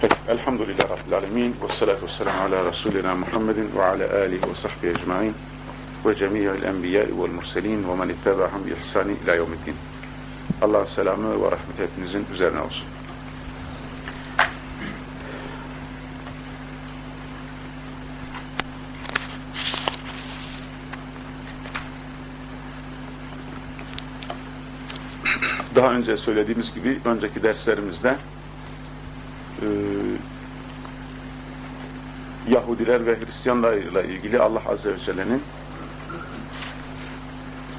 Peki, elhamdülillah Rabbil Alemin ve salatu ve selamu ala Resulina Muhammedin ve ala alihi ve sahbihi ecmain ve cemiyyel enbiya vel murselin ve men ittaba'hum bi ihsani ila yevmiddin. Allah'ın selamı ve rahmeti hepinizin üzerine olsun. Daha önce söylediğimiz gibi önceki derslerimizde Yahudiler ve Hristiyanlarla ilgili Allah Azze ve Celle'nin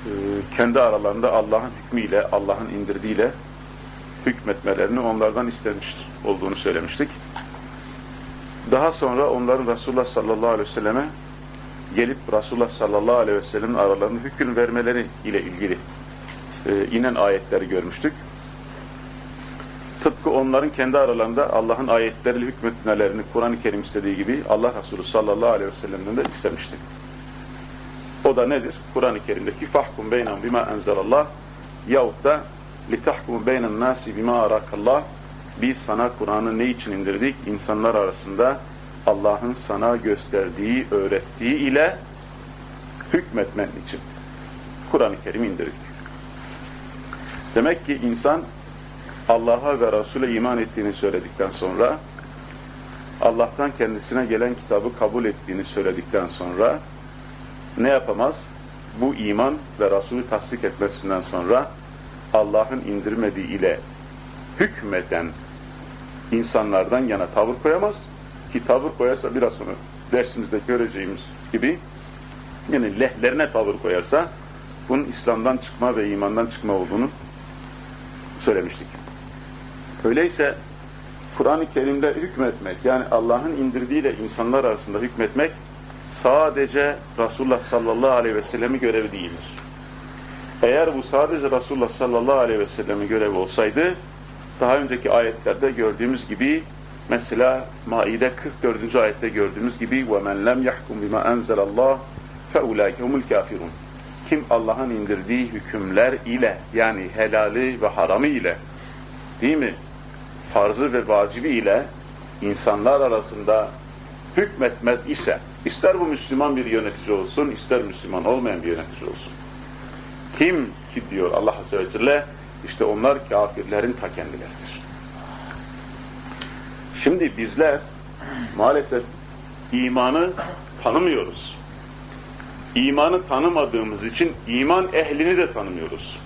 e, kendi aralarında Allah'ın hükmüyle, Allah'ın indirdiğiyle hükmetmelerini onlardan istemiştir olduğunu söylemiştik. Daha sonra onların Resulullah sallallahu aleyhi ve selleme gelip Resulullah sallallahu aleyhi ve sellem'in aralarında hüküm vermeleri ile ilgili e, inen ayetleri görmüştük. Onların kendi aralarında Allah'ın ayetleriyle hükmetmelerini Kur'an-ı Kerim istediği gibi Allah Resulü sallallahu aleyhi ve sellem'den de istemişti. O da nedir? Kur'an-ı Kerim'deki fahkum beynen bima enzelallah yahut da litahkum beynen nasi bima arakallah biz sana Kur'an'ı ne için indirdik? İnsanlar arasında Allah'ın sana gösterdiği, öğrettiği ile hükmetmen için. Kur'an-ı Kerim indirdik. Demek ki insan Allah'a ve Resul'e iman ettiğini söyledikten sonra Allah'tan kendisine gelen kitabı kabul ettiğini söyledikten sonra ne yapamaz? Bu iman ve Resul'ü tasdik etmesinden sonra Allah'ın indirmediği ile hükmeden insanlardan yana tavır koyamaz. Ki tavır koyarsa biraz sonra dersimizde göreceğimiz gibi yani lehlerine tavır koyarsa bunun İslam'dan çıkma ve imandan çıkma olduğunu söylemiştik. Öyleyse Kur'an-ı Kerim'de hükmetmek yani Allah'ın indirdiğiyle insanlar arasında hükmetmek sadece Resulullah sallallahu aleyhi ve sellem'i görevi değildir. Eğer bu sadece Resulullah sallallahu aleyhi ve sellem'in görevi olsaydı daha önceki ayetlerde gördüğümüz gibi mesela Maide 44. ayette gördüğümüz gibi وَمَنْ لَمْ يَحْكُمْ بِمَا أَنْزَلَ اللّٰهِ فَاُولَٰئِكَ هُمُ الْكَافِرُونَ Kim Allah'ın indirdiği hükümler ile yani helali ve haramı ile değil mi? Farzı ve vacibi ile insanlar arasında hükmetmez ise ister bu Müslüman bir yönetici olsun ister Müslüman olmayan bir yönetici olsun. Kim ki diyor Allah Azze ve Celle işte onlar kafirlerin ta kendileridir. Şimdi bizler maalesef imanı tanımıyoruz. İmanı tanımadığımız için iman ehlini de tanımıyoruz.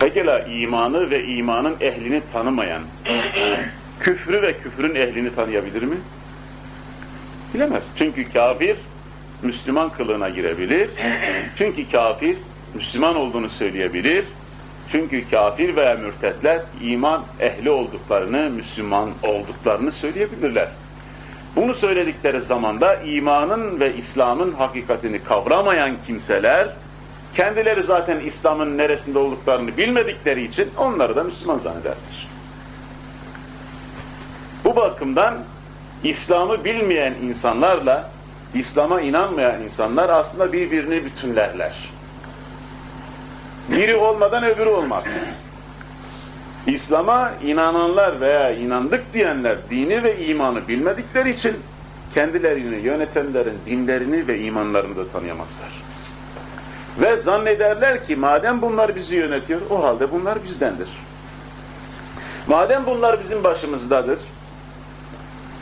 Pekala imanı ve imanın ehlini tanımayan, küfrü ve küfrün ehlini tanıyabilir mi? Bilemez. Çünkü kafir Müslüman kılığına girebilir. Çünkü kafir Müslüman olduğunu söyleyebilir. Çünkü kafir veya mürtetler iman ehli olduklarını, Müslüman olduklarını söyleyebilirler. Bunu söyledikleri zamanda imanın ve İslam'ın hakikatini kavramayan kimseler, kendileri zaten İslam'ın neresinde olduklarını bilmedikleri için onları da Müslüman zannederler. Bu bakımdan İslam'ı bilmeyen insanlarla İslam'a inanmayan insanlar aslında birbirini bütünlerler. Biri olmadan öbürü olmaz. İslam'a inananlar veya inandık diyenler dini ve imanı bilmedikleri için kendilerini yönetenlerin dinlerini ve imanlarını da tanıyamazlar. Ve zannederler ki madem bunlar bizi yönetiyor o halde bunlar bizdendir. Madem bunlar bizim başımızdadır,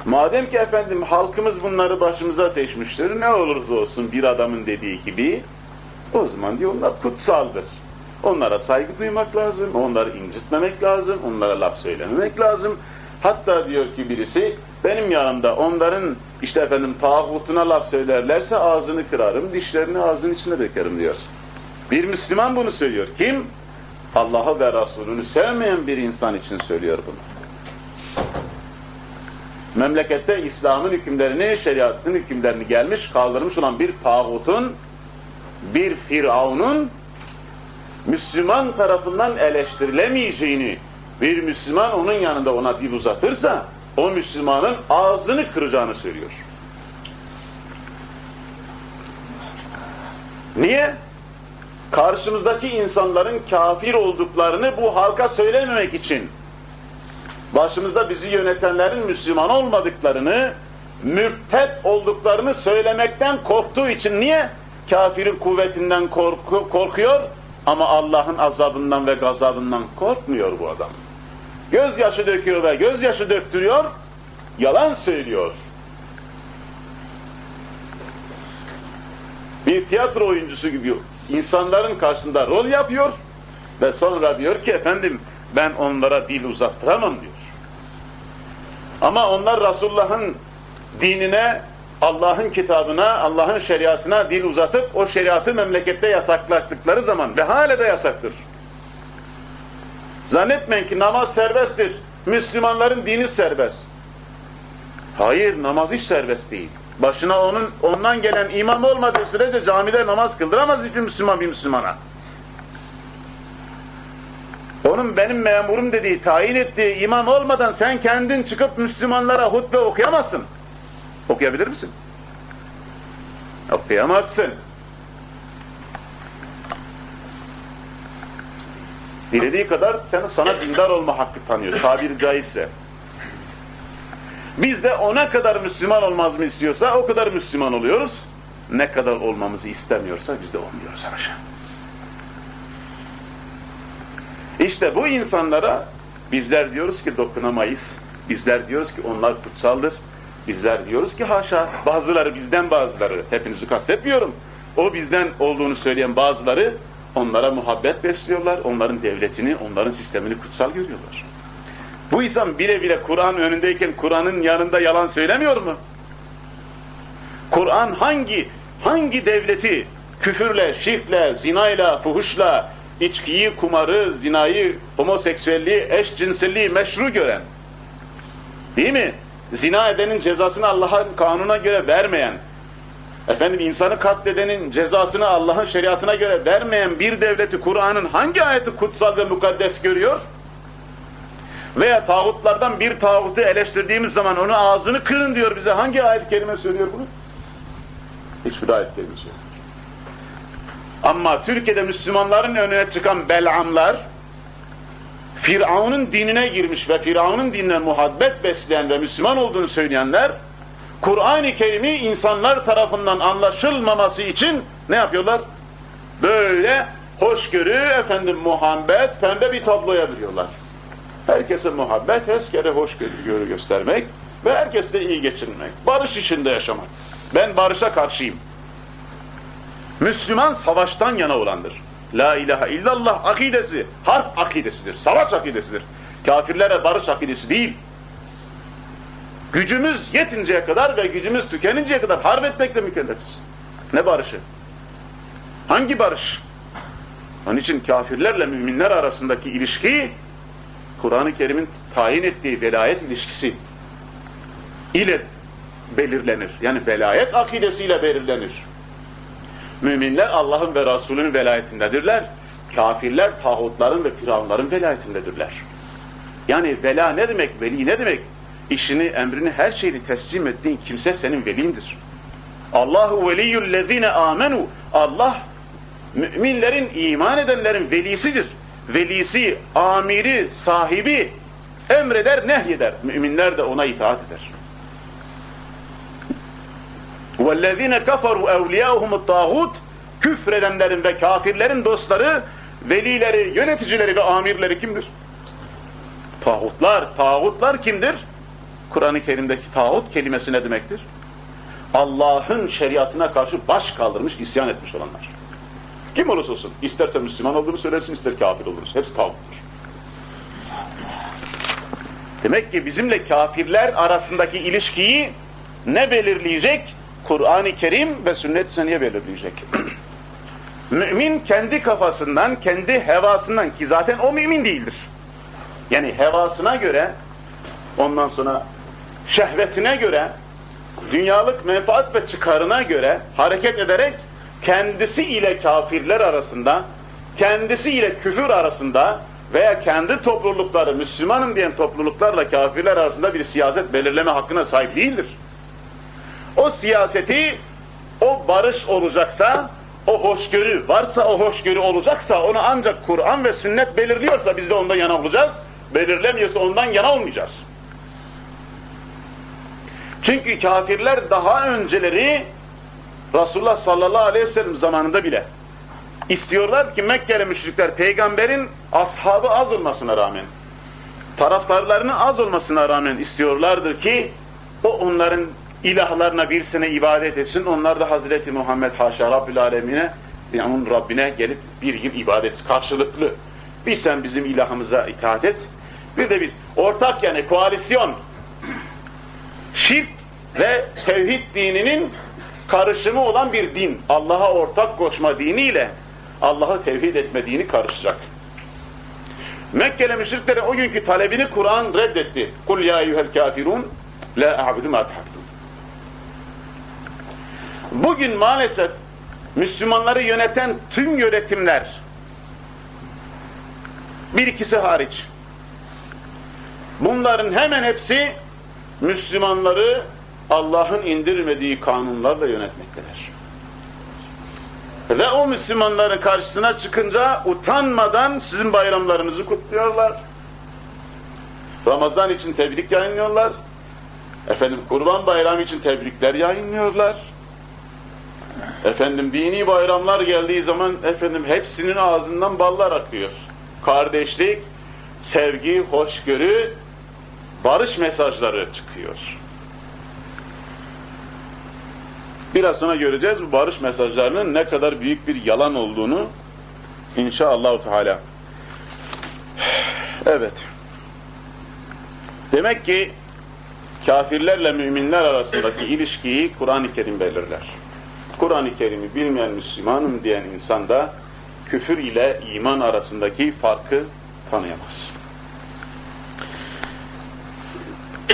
madem ki efendim halkımız bunları başımıza seçmiştir, ne olursa olsun bir adamın dediği gibi, o zaman diyor onlar kutsaldır. Onlara saygı duymak lazım, onları incitmemek lazım, onlara laf söylememek lazım. Hatta diyor ki birisi, benim yanımda onların işte efendim tağutuna laf söylerlerse ağzını kırarım, dişlerini ağzının içine dökerim diyor. Bir Müslüman bunu söylüyor. Kim? Allah'ı ve Resulünü sevmeyen bir insan için söylüyor bunu. Memlekette İslam'ın hükümlerini, şeriatın hükümlerini gelmiş, kaldırmış olan bir tağutun, bir firavunun Müslüman tarafından eleştirilemeyeceğini, bir Müslüman onun yanında ona dil uzatırsa, o Müslümanın ağzını kıracağını söylüyor. Niye? Karşımızdaki insanların kafir olduklarını bu halka söylememek için. başımızda bizi yönetenlerin Müslüman olmadıklarını, mürted olduklarını söylemekten korktuğu için niye? Kafirin kuvvetinden korku, korkuyor ama Allah'ın azabından ve gazabından korkmuyor bu adam. Gözyaşı döküyor ve gözyaşı döktürüyor, yalan söylüyor. Bir tiyatro oyuncusu gibi insanların karşısında rol yapıyor ve sonra diyor ki efendim ben onlara dil uzattıramam diyor. Ama onlar Resulullah'ın dinine, Allah'ın kitabına, Allah'ın şeriatına dil uzatıp o şeriatı memlekette yasaklattıkları zaman ve hala da yasaktır. Zannetmeyin ki namaz serbesttir. Müslümanların dini serbest. Hayır, namaz hiç serbest değil. Başına onun ondan gelen imam olmadığı sürece camide namaz kıldıramaz hiçbir Müslüman bir Müslümana. Onun benim memurum dediği, tayin ettiği imam olmadan sen kendin çıkıp Müslümanlara hutbe okuyamazsın. Okuyabilir misin? Okuyamazsın. Dilediği kadar sen, sana dindar olma hakkı tanıyor, tabiri caizse. Biz de ona kadar Müslüman olmaz mı istiyorsa o kadar Müslüman oluyoruz. Ne kadar olmamızı istemiyorsa biz de olmuyoruz haşa. İşte bu insanlara bizler diyoruz ki dokunamayız. Bizler diyoruz ki onlar kutsaldır. Bizler diyoruz ki haşa bazıları bizden bazıları hepinizi kastetmiyorum. O bizden olduğunu söyleyen bazıları onlara muhabbet besliyorlar. Onların devletini, onların sistemini kutsal görüyorlar. Bu insan bile bile Kur'an önündeyken Kur'an'ın yanında yalan söylemiyor mu? Kur'an hangi hangi devleti küfürle, şirkle, zinayla, fuhuşla, içkiyi, kumarı, zinayı, homoseksüelliği, eşcinselliği meşru gören, değil mi? Zina edenin cezasını Allah'ın kanuna göre vermeyen, efendim insanı katledenin cezasını Allah'ın şeriatına göre vermeyen bir devleti Kur'an'ın hangi ayeti kutsal ve mukaddes görüyor? Veya tağutlardan bir tağutu eleştirdiğimiz zaman onu ağzını kırın diyor bize. Hangi ayet kelime söylüyor bunu? Hiçbir ayet kelime söylüyor. Ama Türkiye'de Müslümanların önüne çıkan belamlar, Firavun'un dinine girmiş ve Firavun'un dinine muhabbet besleyen ve Müslüman olduğunu söyleyenler, Kur'an-ı Kerim'i insanlar tarafından anlaşılmaması için ne yapıyorlar? Böyle hoşgörü, efendim muhabbet, pembe bir tabloya veriyorlar. Herkese muhabbet, herkese hoşgörü göstermek ve herkesle iyi geçinmek. Barış içinde yaşamak. Ben barışa karşıyım. Müslüman savaştan yana olandır. La ilahe illallah akidesi, harp akidesidir, savaş akidesidir. Kafirlere barış akidesi değil. Gücümüz yetinceye kadar ve gücümüz tükeninceye kadar harp etmekle mükellefiz. Ne barışı? Hangi barış? Onun için kafirlerle müminler arasındaki ilişki Kur'an-ı Kerim'in tayin ettiği velayet ilişkisi ile belirlenir. Yani velayet akidesiyle belirlenir. Müminler Allah'ın ve Resulünün velayetindedirler. Kafirler tağutların ve firavunların velayetindedirler. Yani vela ne demek, veli ne demek? İşini, emrini, her şeyini teslim ettiğin kimse senin velindir. Allahu veliyyullezine amenu. Allah müminlerin, iman edenlerin velisidir Velisi, amiri, sahibi emreder, nehyeder. Müminler de ona itaat eder. وَالَّذ۪ينَ كَفَرُوا اَوْلِيَاهُمُ الطَّاغُوتِ Küfredenlerin ve kafirlerin dostları, velileri, yöneticileri ve amirleri kimdir? Tağutlar. Tağutlar kimdir? Kur'an-ı Kerim'deki tağut kelimesi ne demektir? Allah'ın şeriatına karşı baş kaldırmış, isyan etmiş olanlar. Kim olursa olsun, isterse Müslüman olduğunu söylesin, ister kafir oluruz. Hepsi tağuttur. Demek ki bizimle kafirler arasındaki ilişkiyi ne belirleyecek? Kur'an-ı Kerim ve sünnet-i seniye belirleyecek. mümin kendi kafasından, kendi hevasından ki zaten o mümin değildir. Yani hevasına göre, ondan sonra şehvetine göre, dünyalık menfaat ve çıkarına göre hareket ederek kendisi ile kafirler arasında, kendisi ile küfür arasında veya kendi toplulukları, Müslümanım diyen topluluklarla kafirler arasında bir siyaset belirleme hakkına sahip değildir. O siyaseti, o barış olacaksa, o hoşgörü varsa, o hoşgörü olacaksa, onu ancak Kur'an ve sünnet belirliyorsa biz de ondan yana olacağız. belirlemiyorsa ondan yana olmayacağız. Çünkü kafirler daha önceleri Resulullah sallallahu aleyhi ve sellem zamanında bile istiyorlar ki Mekkeli müşrikler peygamberin ashabı az olmasına rağmen taraftarlarının az olmasına rağmen istiyorlardır ki o onların ilahlarına bir sene ibadet etsin. Onlar da Hazreti Muhammed haşa Rabbül Alemine yani onun Rabbine gelip bir yıl ibadet karşılıklı. Bir sen bizim ilahımıza itaat et. Bir de biz ortak yani koalisyon şirk ve tevhid dininin karışımı olan bir din. Allah'a ortak koşma diniyle Allah'ı tevhid etme dini karışacak. Mekkeli müşriklere o günkü talebini Kur'an reddetti. Kul ya eyyuhel kafirun la a'budu ma Bugün maalesef Müslümanları yöneten tüm yönetimler bir ikisi hariç bunların hemen hepsi Müslümanları Allah'ın indirmediği kanunlarla yönetmektedir. Ve o Müslümanların karşısına çıkınca utanmadan sizin bayramlarınızı kutluyorlar. Ramazan için tebrik yayınlıyorlar. Efendim Kurban Bayramı için tebrikler yayınlıyorlar. Efendim dini bayramlar geldiği zaman efendim hepsinin ağzından ballar akıyor. Kardeşlik, sevgi, hoşgörü, barış mesajları çıkıyor. Biraz sonra göreceğiz bu barış mesajlarının ne kadar büyük bir yalan olduğunu inşallah Teala. Evet. Demek ki kafirlerle müminler arasındaki ilişkiyi Kur'an-ı Kerim belirler. Kur'an-ı Kerim'i bilmeyen Müslümanım diyen insan da küfür ile iman arasındaki farkı tanıyamaz.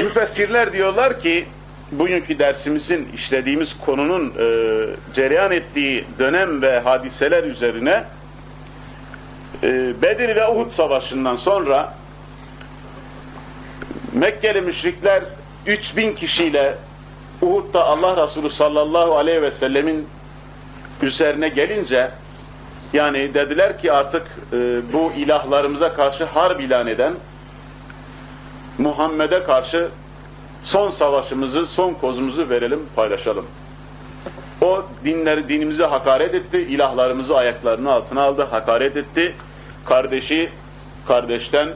Müfessirler diyorlar ki bugünkü dersimizin işlediğimiz konunun e, cereyan ettiği dönem ve hadiseler üzerine e, Bedir ve Uhud savaşından sonra Mekkeli müşrikler 3000 kişiyle Uhud'da Allah Resulü sallallahu aleyhi ve sellemin üzerine gelince yani dediler ki artık e, bu ilahlarımıza karşı harp ilan eden Muhammed'e karşı son savaşımızı, son kozumuzu verelim, paylaşalım. O dinleri, dinimize hakaret etti, ilahlarımızı ayaklarının altına aldı, hakaret etti. Kardeşi kardeşten,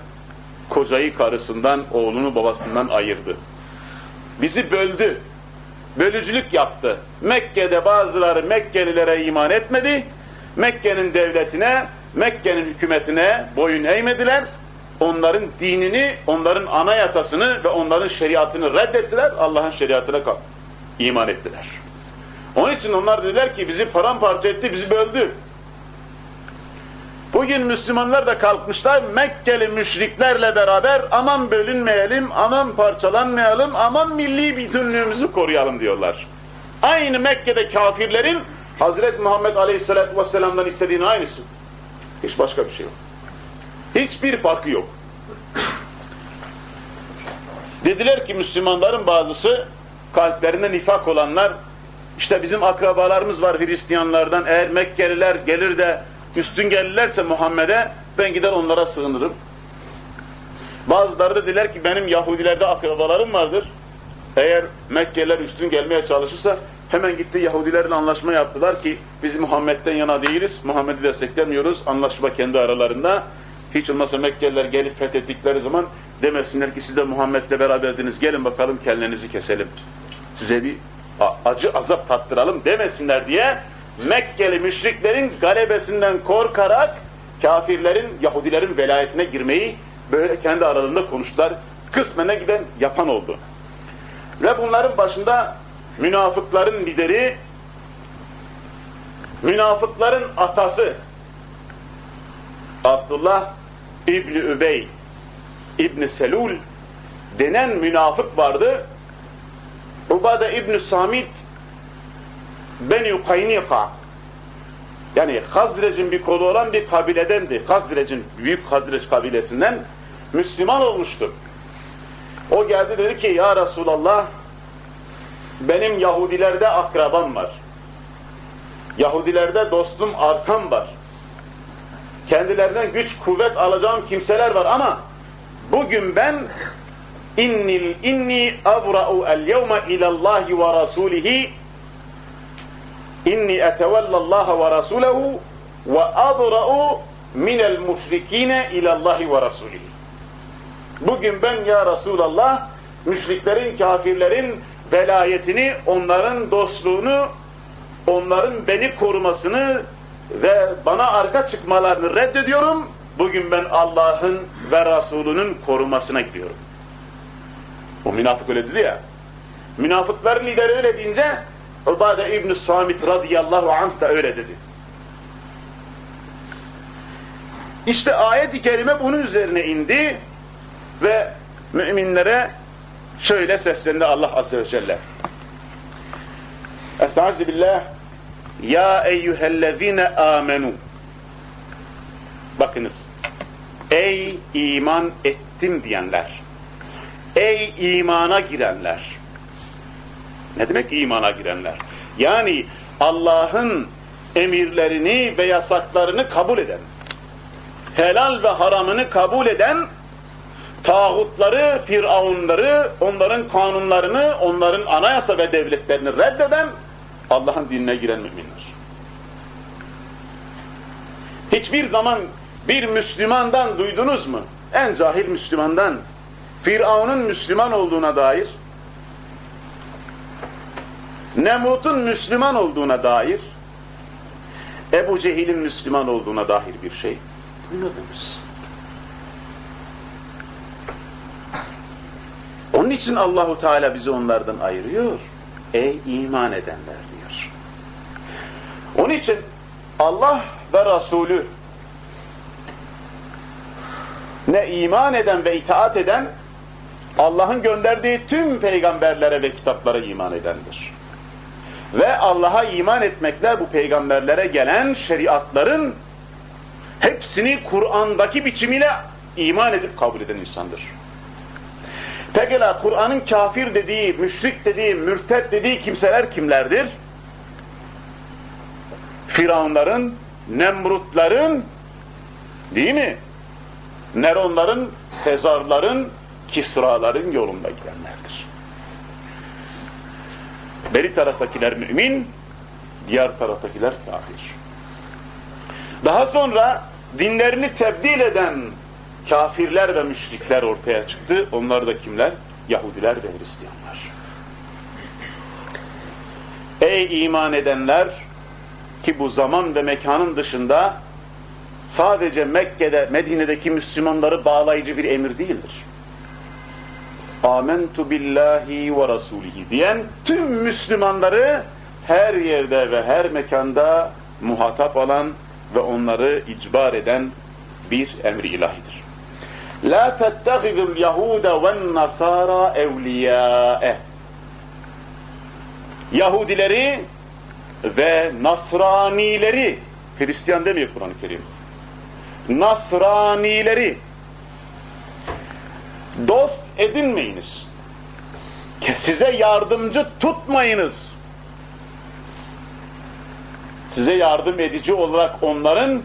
kocayı karısından, oğlunu babasından ayırdı. Bizi böldü, bölücülük yaptı. Mekke'de bazıları Mekkelilere iman etmedi, Mekke'nin devletine, Mekke'nin hükümetine boyun eğmediler, onların dinini, onların anayasasını ve onların şeriatını reddettiler, Allah'ın şeriatına iman ettiler. Onun için onlar dediler ki bizi paramparça etti, bizi böldü. Bugün Müslümanlar da kalkmışlar Mekkeli müşriklerle beraber aman bölünmeyelim, aman parçalanmayalım, aman milli bütünlüğümüzü koruyalım diyorlar. Aynı Mekke'de kafirlerin Hazreti Muhammed Aleyhisselatü Vesselam'dan istediğini aynısı. Hiç başka bir şey yok. Hiçbir farkı yok. Dediler ki Müslümanların bazısı kalplerinde nifak olanlar işte bizim akrabalarımız var Hristiyanlardan eğer Mekkeliler gelir de üstün gelirlerse Muhammed'e ben gider onlara sığınırım. Bazıları da dediler ki benim Yahudilerde akrabalarım vardır. Eğer Mekkeliler üstün gelmeye çalışırsa hemen gitti Yahudilerle anlaşma yaptılar ki biz Muhammed'den yana değiliz. Muhammed'i desteklemiyoruz. Anlaşma kendi aralarında. Hiç olmazsa Mekkeliler gelip fethettikleri zaman demesinler ki siz de Muhammed'le beraberdiniz gelin bakalım kellenizi keselim. Size bir acı azap tattıralım demesinler diye Mekkeli müşriklerin galebesinden korkarak kafirlerin, Yahudilerin velayetine girmeyi böyle kendi aralarında konuştular. Kısmene giden yapan oldu. Ve bunların başında münafıkların lideri, münafıkların atası Abdullah İbni Übey İbni Selul denen münafık vardı. Ubade İbni Samit Beni Kaynika yani Hazrec'in bir kolu olan bir kabiledendi. Hazrec'in büyük Hazreç kabilesinden Müslüman olmuştu. O geldi dedi ki ya Resulallah benim Yahudilerde akrabam var. Yahudilerde dostum arkam var. Kendilerinden güç kuvvet alacağım kimseler var ama bugün ben innil inni abra'u el yevme ilallahi ve rasulihi inni etevallallaha ve rasulehu ve adra'u minel müşrikine ilallahi ve rasulihi. Bugün ben ya Resulallah müşriklerin, kafirlerin velayetini, onların dostluğunu, onların beni korumasını ve bana arka çıkmalarını reddediyorum. Bugün ben Allah'ın ve Resulünün korumasına gidiyorum. O münafık öyle dedi ya. Münafıkların lideri öyle deyince Ubade İbn-i Samit radıyallahu anh da öyle dedi. İşte ayet-i kerime bunun üzerine indi ve müminlere şöyle seslendi Allah Azze ve Celle. Estaizu billah Ya eyyühellezine amenu. Bakınız. Ey iman ettim diyenler. Ey imana girenler. Ne demek imana girenler? Yani Allah'ın emirlerini ve yasaklarını kabul eden helal ve haramını kabul eden tağutları, firavunları, onların kanunlarını, onların anayasa ve devletlerini reddeden Allah'ın dinine giren müminler. Hiçbir zaman bir Müslümandan duydunuz mu? En cahil Müslümandan Firavun'un Müslüman olduğuna dair Nemrut'un Müslüman olduğuna dair Ebu Cehil'in Müslüman olduğuna dair bir şey duymadınız. Onun için Allahu Teala bizi onlardan ayırıyor. Ey iman edenler. Onun için Allah ve Resulü ne iman eden ve itaat eden Allah'ın gönderdiği tüm peygamberlere ve kitaplara iman edendir. Ve Allah'a iman etmekle bu peygamberlere gelen şeriatların hepsini Kur'an'daki biçimiyle iman edip kabul eden insandır. Pekala Kur'an'ın kafir dediği, müşrik dediği, mürted dediği kimseler kimlerdir? Firavunların, Nemrutların, değil mi? Neronların, Sezarların, Kisraların yolunda gidenlerdir. Beri taraftakiler mümin, diğer taraftakiler kafir. Daha sonra dinlerini tebdil eden kafirler ve müşrikler ortaya çıktı. Onlar da kimler? Yahudiler ve Hristiyanlar. Ey iman edenler ki bu zaman ve mekanın dışında sadece Mekke'de, Medine'deki Müslümanları bağlayıcı bir emir değildir. Amentu billahi ve rasulihi diyen tüm Müslümanları her yerde ve her mekanda muhatap alan ve onları icbar eden bir emri ilahidir. La tettehidul Yahuda ve Nasara evliyâe. Yahudileri ve Nasranileri, Hristiyan demiyor Kur'an-ı Kerim. Nasranileri dost edinmeyiniz. Size yardımcı tutmayınız. Size yardım edici olarak onların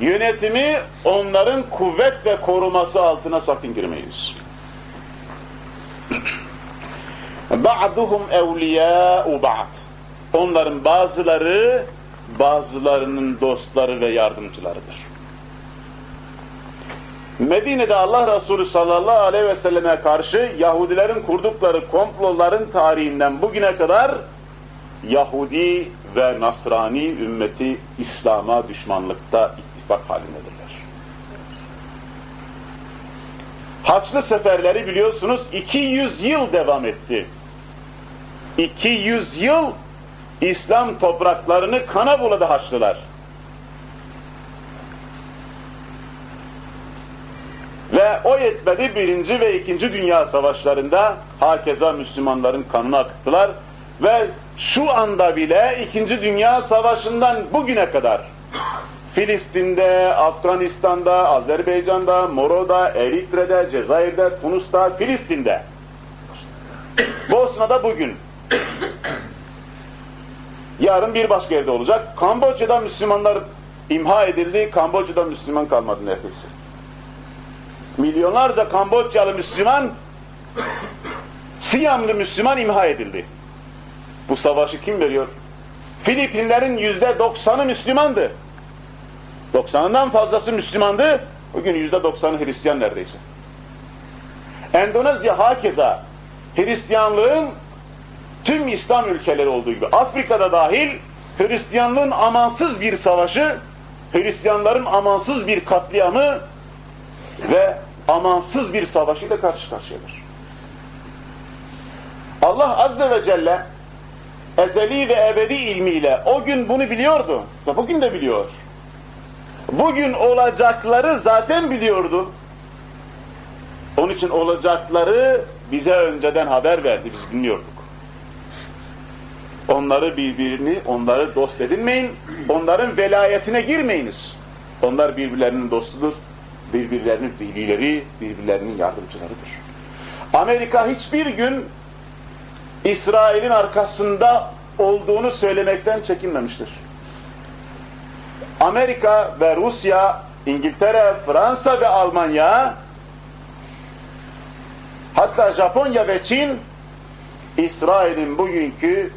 yönetimi onların kuvvet ve koruması altına sakın girmeyiz. Ba'duhum evliyâ'u ba'd. Onların bazıları bazılarının dostları ve yardımcılarıdır. Medine'de Allah Resulü sallallahu aleyhi ve selleme karşı Yahudilerin kurdukları komploların tarihinden bugüne kadar Yahudi ve Nasrani ümmeti İslam'a düşmanlıkta ittifak halindedirler. Haçlı seferleri biliyorsunuz 200 yıl devam etti. 200 yıl İslam topraklarını kana buladı Haçlılar. Ve o yetmedi birinci ve ikinci dünya savaşlarında hakeza Müslümanların kanını akıttılar ve şu anda bile ikinci dünya savaşından bugüne kadar Filistin'de, Afganistan'da, Azerbaycan'da, Moro'da, Eritre'de, Cezayir'de, Tunus'ta, Filistin'de, Bosna'da bugün, yarın bir başka yerde olacak. Kamboçya'da Müslümanlar imha edildi, Kamboçya'da Müslüman kalmadı neredeyse. Milyonlarca Kamboçyalı Müslüman, Siyamlı Müslüman imha edildi. Bu savaşı kim veriyor? Filipinlerin yüzde doksanı Müslümandı. Doksanından fazlası Müslümandı. Bugün yüzde doksanı Hristiyan neredeyse. Endonezya hakeza Hristiyanlığın tüm İslam ülkeleri olduğu gibi Afrika'da dahil Hristiyanlığın amansız bir savaşı, Hristiyanların amansız bir katliamı ve amansız bir savaşıyla karşı karşıyadır. Allah Azze ve Celle ezeli ve ebedi ilmiyle o gün bunu biliyordu ve bugün de biliyor. Bugün olacakları zaten biliyordu. Onun için olacakları bize önceden haber verdi, biz bilmiyorduk. Onları birbirini, onları dost edinmeyin, onların velayetine girmeyiniz. Onlar birbirlerinin dostudur, birbirlerinin velileri, birbirlerinin yardımcılarıdır. Amerika hiçbir gün İsrail'in arkasında olduğunu söylemekten çekinmemiştir. Amerika ve Rusya, İngiltere, Fransa ve Almanya hatta Japonya ve Çin İsrail'in bugünkü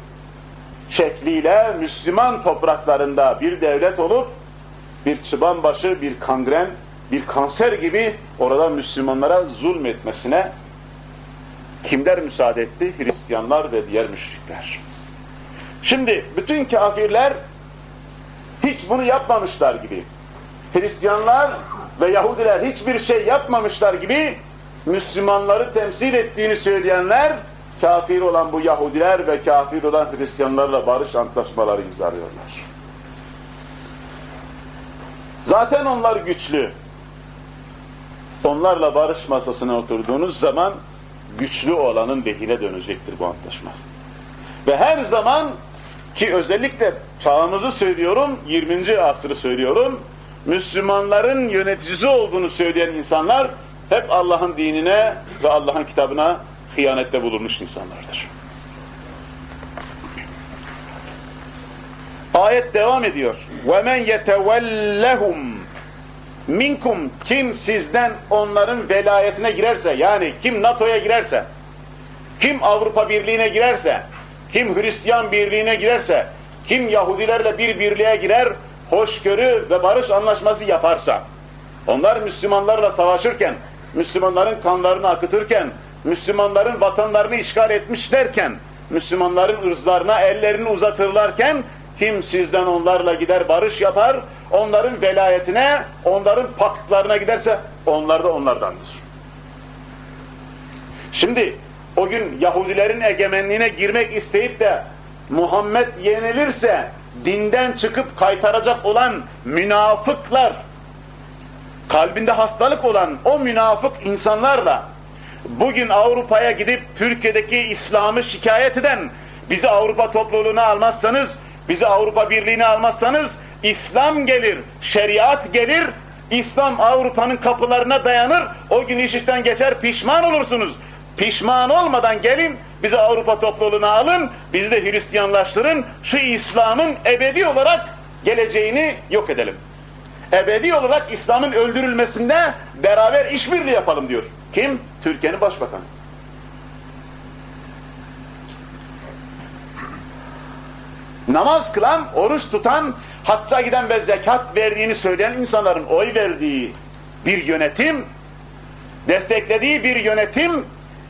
şekliyle Müslüman topraklarında bir devlet olup bir çıbanbaşı, bir kangren, bir kanser gibi orada Müslümanlara zulmetmesine kimler müsaade etti? Hristiyanlar ve diğer müşrikler. Şimdi bütün kafirler hiç bunu yapmamışlar gibi. Hristiyanlar ve Yahudiler hiçbir şey yapmamışlar gibi Müslümanları temsil ettiğini söyleyenler kafir olan bu Yahudiler ve kafir olan Hristiyanlarla barış antlaşmaları imzalıyorlar. Zaten onlar güçlü. Onlarla barış masasına oturduğunuz zaman güçlü olanın lehine dönecektir bu antlaşma. Ve her zaman ki özellikle çağımızı söylüyorum, 20. asrı söylüyorum, Müslümanların yöneticisi olduğunu söyleyen insanlar hep Allah'ın dinine ve Allah'ın kitabına hıyanette bulunmuş insanlardır. Ayet devam ediyor. وَمَنْ يَتَوَلَّهُمْ minkum kim sizden onların velayetine girerse yani kim NATO'ya girerse kim Avrupa Birliği'ne girerse kim Hristiyan Birliği'ne girerse kim Yahudilerle bir birliğe girer hoşgörü ve barış anlaşması yaparsa onlar Müslümanlarla savaşırken Müslümanların kanlarını akıtırken Müslümanların vatanlarını işgal etmişlerken Müslümanların ırzlarına ellerini uzatırlarken kim sizden onlarla gider barış yapar onların velayetine, onların paktlarına giderse onlar da onlardandır. Şimdi o gün Yahudilerin egemenliğine girmek isteyip de Muhammed yenilirse dinden çıkıp kaytaracak olan münafıklar, kalbinde hastalık olan o münafık insanlarla bugün Avrupa'ya gidip Türkiye'deki İslam'ı şikayet eden bizi Avrupa topluluğuna almazsanız, bizi Avrupa Birliği'ne almazsanız İslam gelir, şeriat gelir, İslam Avrupa'nın kapılarına dayanır, o gün iş işten geçer, pişman olursunuz. Pişman olmadan gelin, bizi Avrupa topluluğuna alın, bizi de Hristiyanlaştırın, şu İslam'ın ebedi olarak geleceğini yok edelim. Ebedi olarak İslam'ın öldürülmesinde beraber işbirliği yapalım diyor. Kim? Türkiye'nin başbakanı. Namaz kılan, oruç tutan, hacca giden ve zekat verdiğini söyleyen insanların oy verdiği bir yönetim, desteklediği bir yönetim,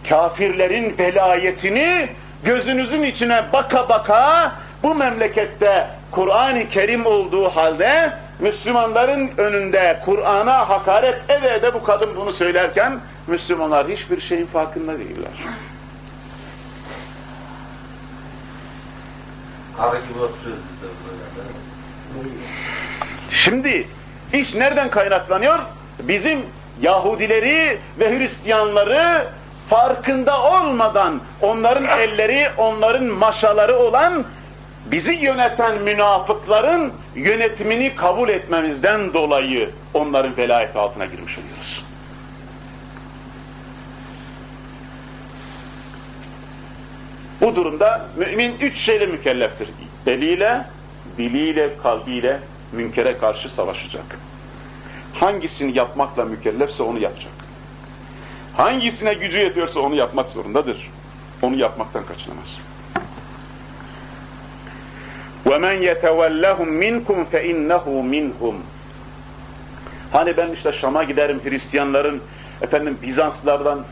kafirlerin velayetini gözünüzün içine baka baka bu memlekette Kur'an-ı Kerim olduğu halde Müslümanların önünde Kur'an'a hakaret ede ede bu kadın bunu söylerken Müslümanlar hiçbir şeyin farkında değiller. Şimdi iş nereden kaynaklanıyor? Bizim Yahudileri ve Hristiyanları farkında olmadan onların elleri, onların maşaları olan bizi yöneten münafıkların yönetimini kabul etmemizden dolayı onların velayet altına girmiş oluyoruz. Bu durumda mümin üç şeyle mükelleftir. Eliyle, diliyle, kalbiyle münkere karşı savaşacak. Hangisini yapmakla mükellefse onu yapacak. Hangisine gücü yetiyorsa onu yapmak zorundadır. Onu yapmaktan kaçınamaz. وَمَنْ يَتَوَلَّهُمْ مِنْكُمْ فَاِنَّهُ مِنْهُمْ Hani ben işte Şam'a giderim Hristiyanların, efendim Bizanslardan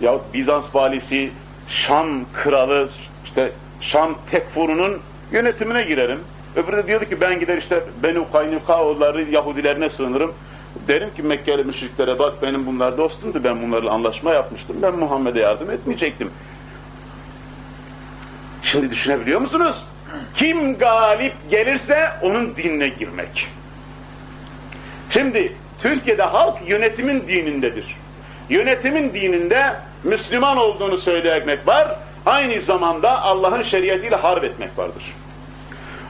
yahut Bizans valisi, Şam kralı, işte Şam tekfurunun yönetimine girerim. Öbürü de diyordu ki ben gider işte Benu Kaynukaoğulları Yahudilerine sığınırım. Derim ki Mekkeli müşriklere bak benim bunlar dostumdu ben bunlarla anlaşma yapmıştım. Ben Muhammed'e yardım etmeyecektim. Şimdi düşünebiliyor musunuz? Kim galip gelirse onun dinine girmek. Şimdi Türkiye'de halk yönetimin dinindedir. Yönetimin dininde Müslüman olduğunu söylemek var, aynı zamanda Allah'ın şeriatıyla harp etmek vardır.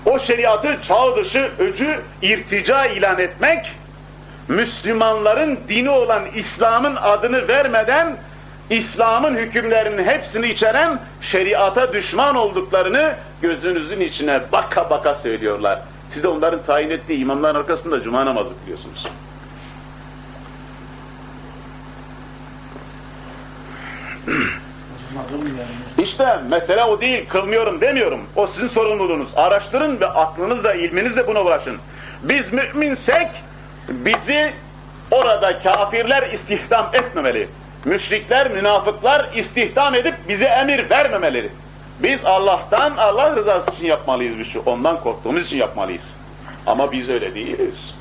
O şeriatı çağ dışı, öcü, irtica ilan etmek, Müslümanların dini olan İslam'ın adını vermeden İslam'ın hükümlerinin hepsini içeren şeriata düşman olduklarını gözünüzün içine baka baka söylüyorlar. Siz de onların tayin ettiği imamların arkasında cuma namazı kılıyorsunuz. İşte mesele o değil, kılmıyorum demiyorum. O sizin sorumluluğunuz. Araştırın ve aklınızla, ilminizle buna uğraşın. Biz müminsek bizi orada kafirler istihdam etmemeli. Müşrikler, münafıklar istihdam edip bize emir vermemeleri. Biz Allah'tan, Allah rızası için yapmalıyız bir şey. Ondan korktuğumuz için yapmalıyız. Ama biz öyle değiliz.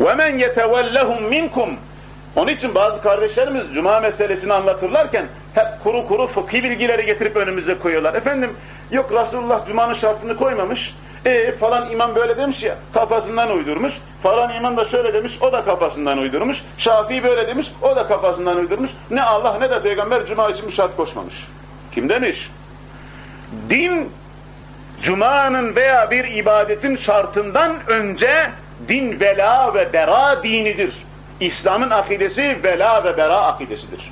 وَمَنْ يَتَوَلَّهُمْ مِنْكُمْ onun için bazı kardeşlerimiz cuma meselesini anlatırlarken hep kuru kuru fıkhi bilgileri getirip önümüze koyuyorlar. Efendim yok Resulullah cumanın şartını koymamış. E falan imam böyle demiş ya kafasından uydurmuş. Falan imam da şöyle demiş o da kafasından uydurmuş. Şafii böyle demiş o da kafasından uydurmuş. Ne Allah ne de peygamber cuma için bir şart koşmamış. Kim demiş? Din cumanın veya bir ibadetin şartından önce din vela ve bera dinidir. İslam'ın akidesi vela ve bera akidesidir.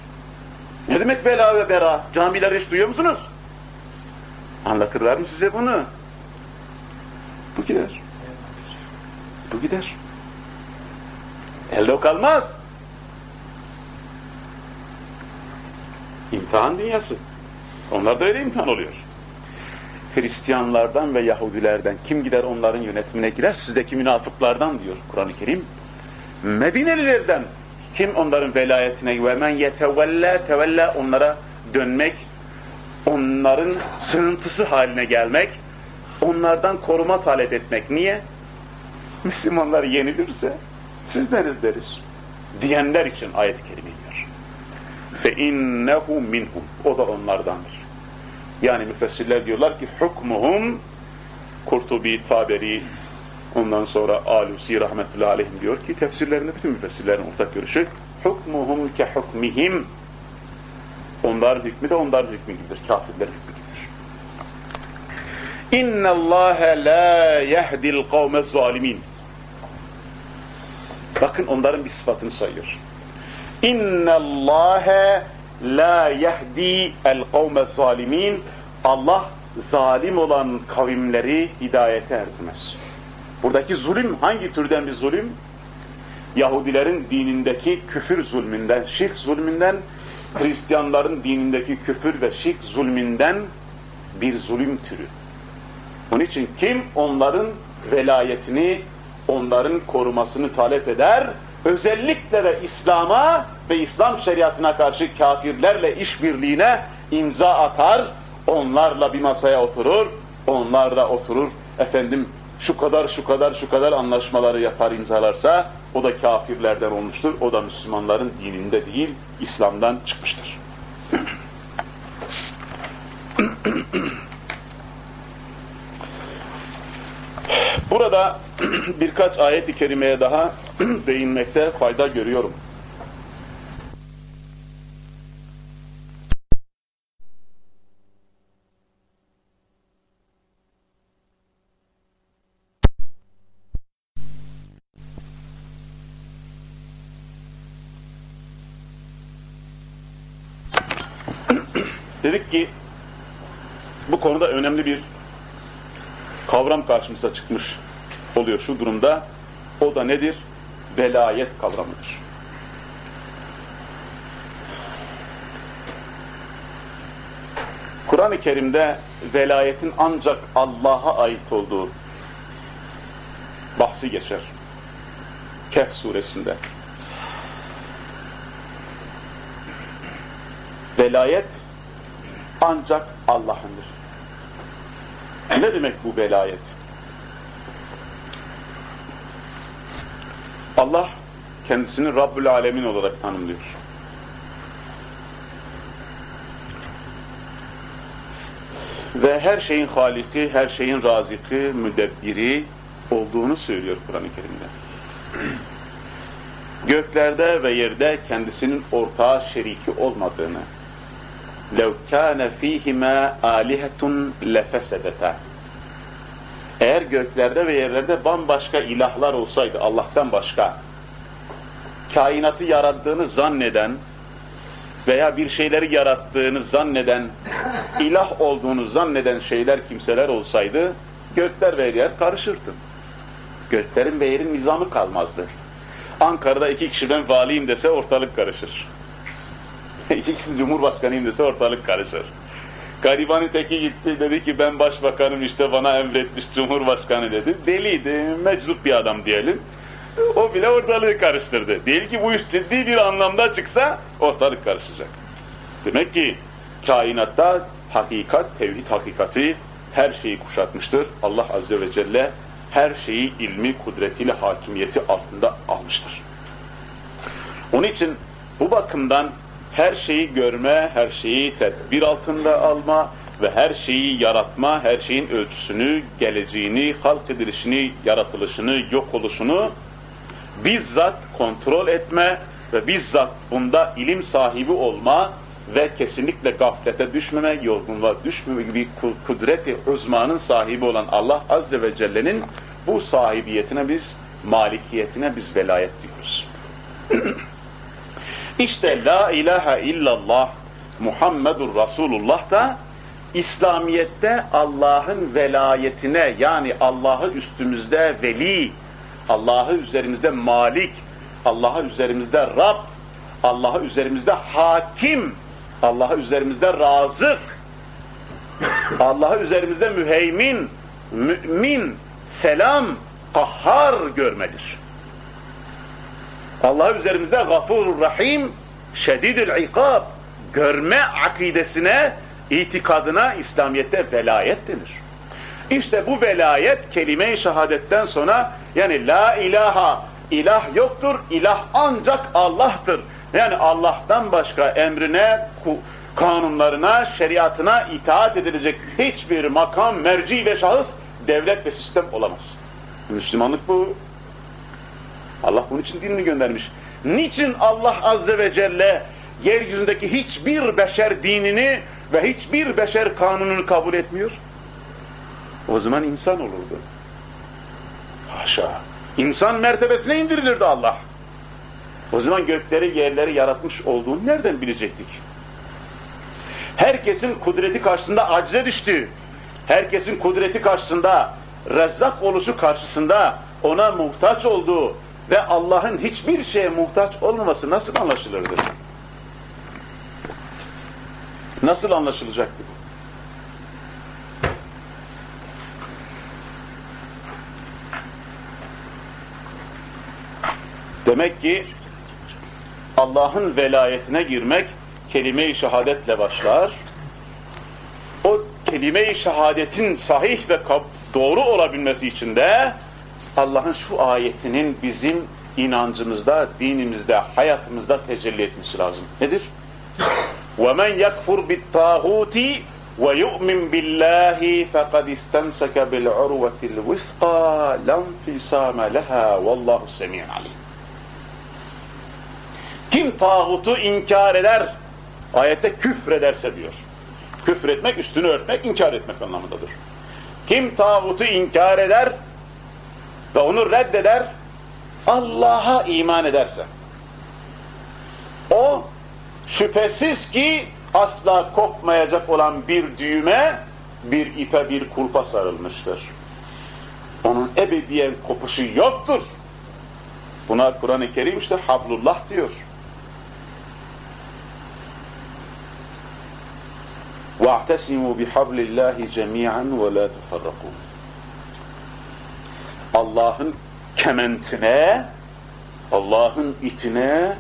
Ne demek vela ve bera? Camiler hiç duyuyor musunuz? Anlatırlar mı size bunu? Bu gider. Bu gider. Elde o kalmaz. İmtihan dünyası. Onlar da öyle imtihan oluyor. Hristiyanlardan ve Yahudilerden kim gider onların yönetimine girer? Sizdeki münafıklardan diyor Kur'an-ı Kerim. Medinelilerden kim onların velayetine ve men yetevella tevella onlara dönmek, onların sığıntısı haline gelmek, onlardan koruma talep etmek. Niye? Müslümanlar yenilirse siz deriz. Diyenler için ayet-i kerime iniyor. Fe innehu minhum. O da onlardandır. Yani müfessirler diyorlar ki hukmuhum Kurtubi, Taberi, ondan sonra Alusi rahmetullahi aleyhim diyor ki tefsirlerinde bütün müfessirlerin ortak görüşü hukmuhum ke hukmihim onların hükmü de onların hükmü gibidir. Kafirlerin hükmü gibidir. İnne Allahe la yehdil kavme zalimin Bakın onların bir sıfatını sayıyor. İnne Allahe la yehdi el kavme zalimin Allah zalim olan kavimleri hidayete erdirmez. Buradaki zulüm hangi türden bir zulüm? Yahudilerin dinindeki küfür zulmünden, şirk zulmünden, Hristiyanların dinindeki küfür ve şirk zulmünden bir zulüm türü. Onun için kim onların velayetini, onların korumasını talep eder, özellikle de İslam'a ve İslam şeriatına karşı kafirlerle işbirliğine imza atar, onlarla bir masaya oturur, onlar da oturur, efendim şu kadar şu kadar şu kadar anlaşmaları yapar imzalarsa o da kafirlerden olmuştur, o da Müslümanların dininde değil, İslam'dan çıkmıştır. Burada birkaç ayet-i kerimeye daha değinmekte fayda görüyorum. Ki bu konuda önemli bir kavram karşımıza çıkmış oluyor şu durumda. O da nedir? Velayet kavramıdır. Kur'an-ı Kerim'de velayetin ancak Allah'a ait olduğu bahsi geçer. Kehf suresinde. Velayet ancak Allah'ındır. Ne demek bu velayet? Allah kendisini Rabbül Alemin olarak tanımlıyor. Ve her şeyin haliki, her şeyin raziki, müdebbiri olduğunu söylüyor Kur'an-ı Kerim'de. Göklerde ve yerde kendisinin ortağı şeriki olmadığını, لَوْ كَانَ ف۪يهِمَا آلِهَةٌ لَفَسَدَتَا Eğer göklerde ve yerlerde bambaşka ilahlar olsaydı Allah'tan başka, kainatı yarattığını zanneden veya bir şeyleri yarattığını zanneden, ilah olduğunu zanneden şeyler kimseler olsaydı, gökler ve yer karışırdı. Göklerin ve yerin nizamı kalmazdı. Ankara'da iki kişi ben valiyim dese ortalık karışır. iki kişi cumhurbaşkanıyım dese ortalık karışır. Garibanın teki gitti dedi ki ben başbakanım işte bana emretmiş cumhurbaşkanı dedi. Deliydi, meczup bir adam diyelim. O bile ortalığı karıştırdı. Değil ki bu iş ciddi bir anlamda çıksa ortalık karışacak. Demek ki kainatta hakikat, tevhid hakikati her şeyi kuşatmıştır. Allah Azze ve Celle her şeyi ilmi, kudretiyle hakimiyeti altında almıştır. Onun için bu bakımdan her şeyi görme, her şeyi tedbir altında alma ve her şeyi yaratma, her şeyin ölçüsünü, geleceğini, halk edilişini, yaratılışını, yok oluşunu bizzat kontrol etme ve bizzat bunda ilim sahibi olma ve kesinlikle gaflete düşmeme, yorgunluğa düşmeme gibi kudreti uzmanın sahibi olan Allah Azze ve Celle'nin bu sahibiyetine biz, malikiyetine biz velayet diyoruz. İşte La ilahe illallah Muhammedur Resulullah da İslamiyet'te Allah'ın velayetine yani Allah'ı üstümüzde veli, Allah'ı üzerimizde malik, Allah'ı üzerimizde Rab, Allah'ı üzerimizde hakim, Allah'ı üzerimizde razık, Allah'ı üzerimizde müheymin, mümin, selam, kahhar görmedir. Allah üzerimizde gafurur rahim, şedidül ikab, görme akidesine, itikadına İslamiyet'te velayet denir. İşte bu velayet kelime-i şehadetten sonra yani la ilaha, ilah yoktur, ilah ancak Allah'tır. Yani Allah'tan başka emrine, kanunlarına, şeriatına itaat edilecek hiçbir makam, merci ve şahıs, devlet ve sistem olamaz. Müslümanlık bu. Allah bunun için dinini göndermiş. Niçin Allah Azze ve Celle yeryüzündeki hiçbir beşer dinini ve hiçbir beşer kanununu kabul etmiyor? O zaman insan olurdu. Haşa. İnsan mertebesine indirilirdi Allah. O zaman gökleri yerleri yaratmış olduğunu nereden bilecektik? Herkesin kudreti karşısında acize düştü. Herkesin kudreti karşısında, rezzak oluşu karşısında ona muhtaç olduğu ve Allah'ın hiçbir şeye muhtaç olmaması nasıl anlaşılırdı? Nasıl anlaşılacaktı bu? Demek ki Allah'ın velayetine girmek kelime-i şehadetle başlar. O kelime-i şehadetin sahih ve doğru olabilmesi için de Allah'ın şu ayetinin bizim inancımızda, dinimizde, hayatımızda tecelli etmesi lazım. Nedir? وَمَنْ يَكْفُرْ بِالطَّاغُوتِ وَيُؤْمِنْ بِاللّٰهِ فَقَدْ اِسْتَمْسَكَ بِالْعُرْوَةِ الْوِثْقَى لَنْفِسَامَ لَهَا وَاللّٰهُ السَّمِيعٌ عَلِيمٌ Kim tağutu inkar eder, ayette küfrederse diyor. Küfretmek, üstünü örtmek, inkar etmek anlamındadır. Kim tağutu inkar eder, ve onu reddeder, Allah'a iman ederse, o şüphesiz ki asla kopmayacak olan bir düğme, bir ipe, bir kulpa sarılmıştır. Onun ebediyen kopuşu yoktur. Buna Kur'an-ı Kerim işte hablullah diyor. وَاَعْتَسِمُوا بِحَبْلِ اللّٰهِ جَمِيعًا وَلَا تُفَرَّقُوا Allah'ın kementine, Allah'ın ipine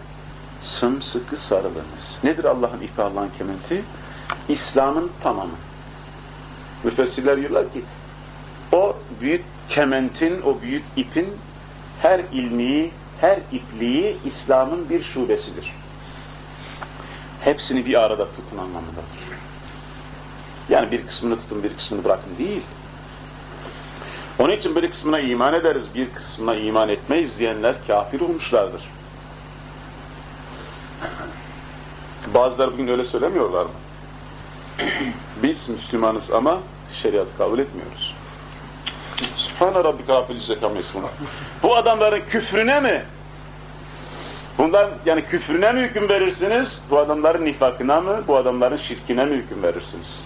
sımsıkı sarılınız. Nedir Allah'ın ipi, Allah'ın kementi? İslam'ın tamamı. Müfessirler diyorlar ki, o büyük kementin, o büyük ipin her ilmi, her ipliği İslam'ın bir şubesidir. Hepsini bir arada tutun anlamındadır. Yani bir kısmını tutun, bir kısmını bırakın değil. Onun için bir kısmına iman ederiz, bir kısmına iman etmeyiz diyenler kafir olmuşlardır. Bazıları bugün öyle söylemiyorlar mı? Biz Müslümanız ama şeriatı kabul etmiyoruz. Sübhane Rabbike Rabbil İzzet Bu adamların küfrüne mi? Bundan yani küfrüne mi hüküm verirsiniz? Bu adamların nifakına mı? Bu adamların şirkine mi hüküm verirsiniz?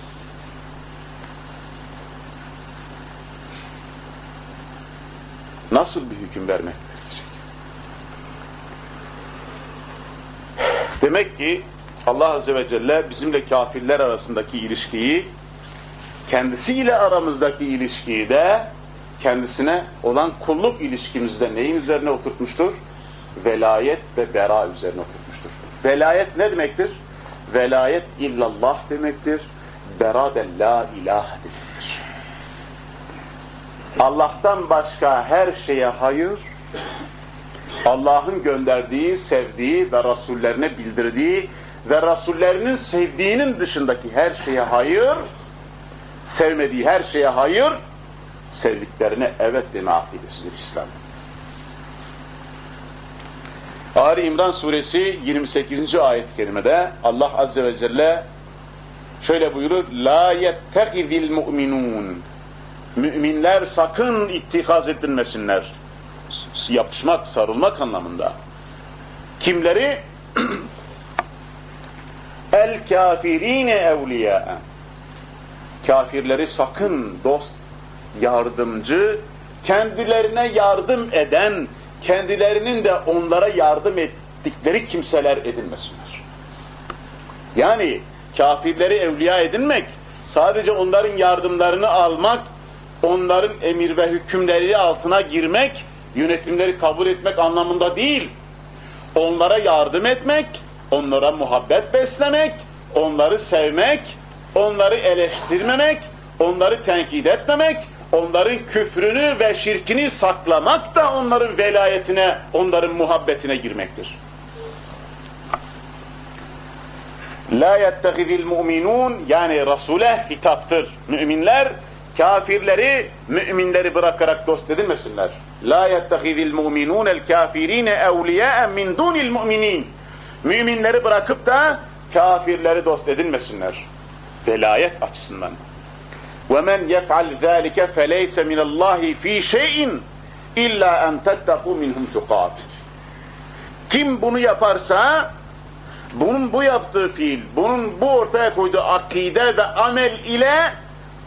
Nasıl bir hüküm vermek? Demek ki Allah Azze ve Celle bizimle kafirler arasındaki ilişkiyi kendisiyle aramızdaki ilişkiyi de kendisine olan kulluk ilişkimizde neyin üzerine oturtmuştur? Velayet ve bera üzerine oturtmuştur. Velayet ne demektir? Velayet illallah demektir. Bera de la ilahe demektir. Allah'tan başka her şeye hayır, Allah'ın gönderdiği, sevdiği ve Rasullerine bildirdiği ve Rasullerinin sevdiğinin dışındaki her şeye hayır, sevmediği her şeye hayır, sevdiklerine evet deme akidesidir İslam. Ali İmran suresi 28. ayet-i kerimede Allah azze ve celle şöyle buyurur La yettehidil mu'minun Müminler sakın ittikaz edilmesinler. Yapışmak, sarılmak anlamında. Kimleri? El kafirine evliya. Kafirleri sakın dost, yardımcı, kendilerine yardım eden, kendilerinin de onlara yardım ettikleri kimseler edinmesinler. Yani kafirleri evliya edinmek, sadece onların yardımlarını almak, onların emir ve hükümleri altına girmek, yönetimleri kabul etmek anlamında değil. Onlara yardım etmek, onlara muhabbet beslemek, onları sevmek, onları eleştirmemek, onları tenkit etmemek, onların küfrünü ve şirkini saklamak da onların velayetine, onların muhabbetine girmektir. La yettehidil mu'minun yani Resul'e hitaptır. Müminler kafirleri müminleri bırakarak dost edilmesinler. La yettehidil mu'minunel kafirine evliya'a min dunil mu'minin. Müminleri bırakıp da kafirleri dost edinmesinler. Velayet açısından. وَمَنْ يَفْعَلْ ذَٰلِكَ فَلَيْسَ مِنَ اللّٰهِ ف۪ي شَيْءٍ اِلَّا اَنْ تَتَّقُوا مِنْهُمْ تُقَاتٍ Kim bunu yaparsa, bunun bu yaptığı fiil, bunun bu ortaya koyduğu akide ve amel ile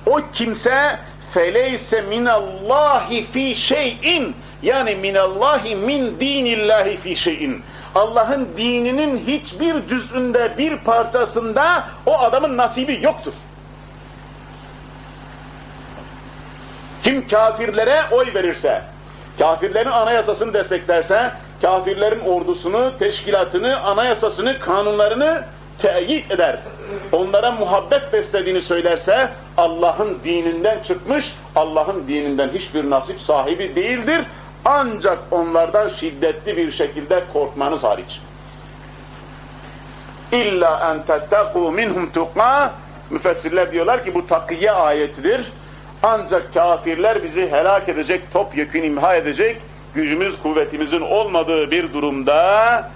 o kimse feleyse minallahi fi şeyin yani minallahi min dinillahi fi şeyin Allah'ın dininin hiçbir cüzünde bir parçasında o adamın nasibi yoktur. Kim kafirlere oy verirse, kafirlerin anayasasını desteklerse, kafirlerin ordusunu, teşkilatını, anayasasını, kanunlarını teyit eder. Onlara muhabbet beslediğini söylerse Allah'ın dininden çıkmış, Allah'ın dininden hiçbir nasip sahibi değildir. Ancak onlardan şiddetli bir şekilde korkmanız hariç. İlla en tettekû minhum tuqâ Müfessirler diyorlar ki bu takiye ayetidir. Ancak kafirler bizi helak edecek, topyekun imha edecek, gücümüz, kuvvetimizin olmadığı bir durumda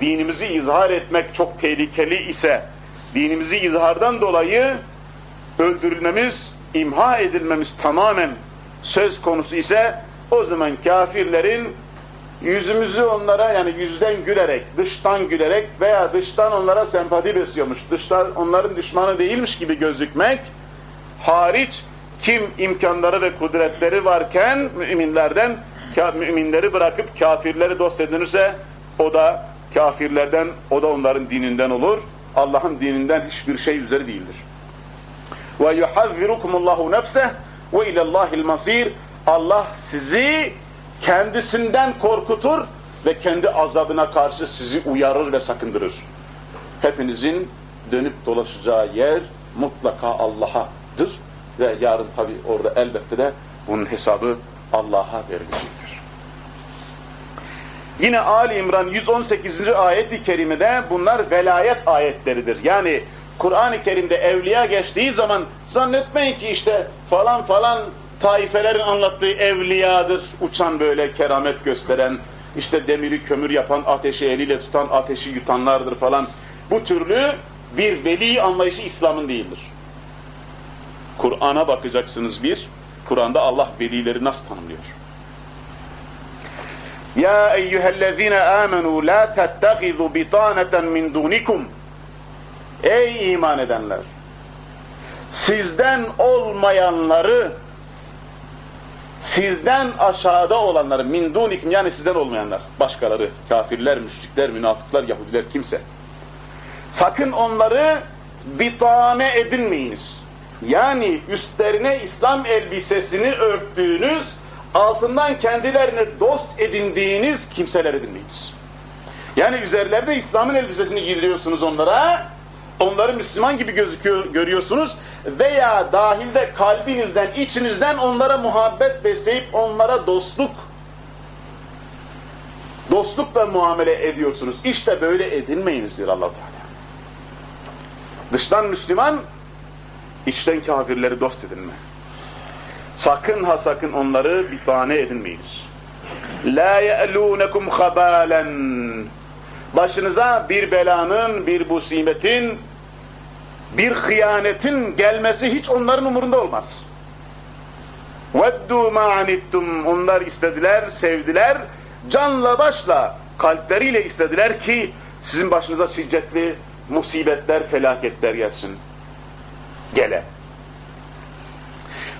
dinimizi izhar etmek çok tehlikeli ise, dinimizi izhardan dolayı öldürülmemiz, imha edilmemiz tamamen söz konusu ise, o zaman kafirlerin yüzümüzü onlara yani yüzden gülerek, dıştan gülerek veya dıştan onlara sempati besliyormuş, dıştan onların düşmanı değilmiş gibi gözükmek, hariç kim imkanları ve kudretleri varken müminlerden müminleri bırakıp kafirleri dost edinirse o da kafirlerden, o da onların dininden olur. Allah'ın dininden hiçbir şey üzeri değildir. Ve yuhazzirukumullahu nefseh ve ilallahil masir. Allah sizi kendisinden korkutur ve kendi azabına karşı sizi uyarır ve sakındırır. Hepinizin dönüp dolaşacağı yer mutlaka Allah'adır ve yarın tabi orada elbette de bunun hesabı Allah'a verilecektir. Yine Ali İmran 118. ayet-i kerimede bunlar velayet ayetleridir. Yani Kur'an-ı Kerim'de evliya geçtiği zaman zannetmeyin ki işte falan falan taifelerin anlattığı evliyadır. Uçan böyle keramet gösteren, işte demiri kömür yapan, ateşi eliyle tutan, ateşi yutanlardır falan. Bu türlü bir veli anlayışı İslam'ın değildir. Kur'an'a bakacaksınız bir, Kur'an'da Allah velileri nasıl tanımlıyor? Ya eyyühellezine amenu la tettegizu bitaneten min dunikum Ey iman edenler! Sizden olmayanları sizden aşağıda olanları min dunikum yani sizden olmayanlar başkaları kafirler, müşrikler, münafıklar, Yahudiler kimse sakın onları bitane edinmeyiniz. Yani üstlerine İslam elbisesini örttüğünüz altından kendilerine dost edindiğiniz kimseler edinmeyiniz. Yani üzerlerinde İslam'ın elbisesini giydiriyorsunuz onlara, onları Müslüman gibi gözüküyor, görüyorsunuz veya dahilde kalbinizden, içinizden onlara muhabbet besleyip onlara dostluk dostlukla muamele ediyorsunuz. İşte böyle edinmeyiniz diyor allah Teala. Dıştan Müslüman, içten kafirleri dost edinme. Sakın ha sakın onları bir tane edinmeyiniz. La ye'lûnekum habalen. Başınıza bir belanın, bir musibetin, bir hıyanetin gelmesi hiç onların umurunda olmaz. وَدُّوا مَا Onlar istediler, sevdiler, canla başla, kalpleriyle istediler ki sizin başınıza siccetli musibetler, felaketler gelsin. Gele.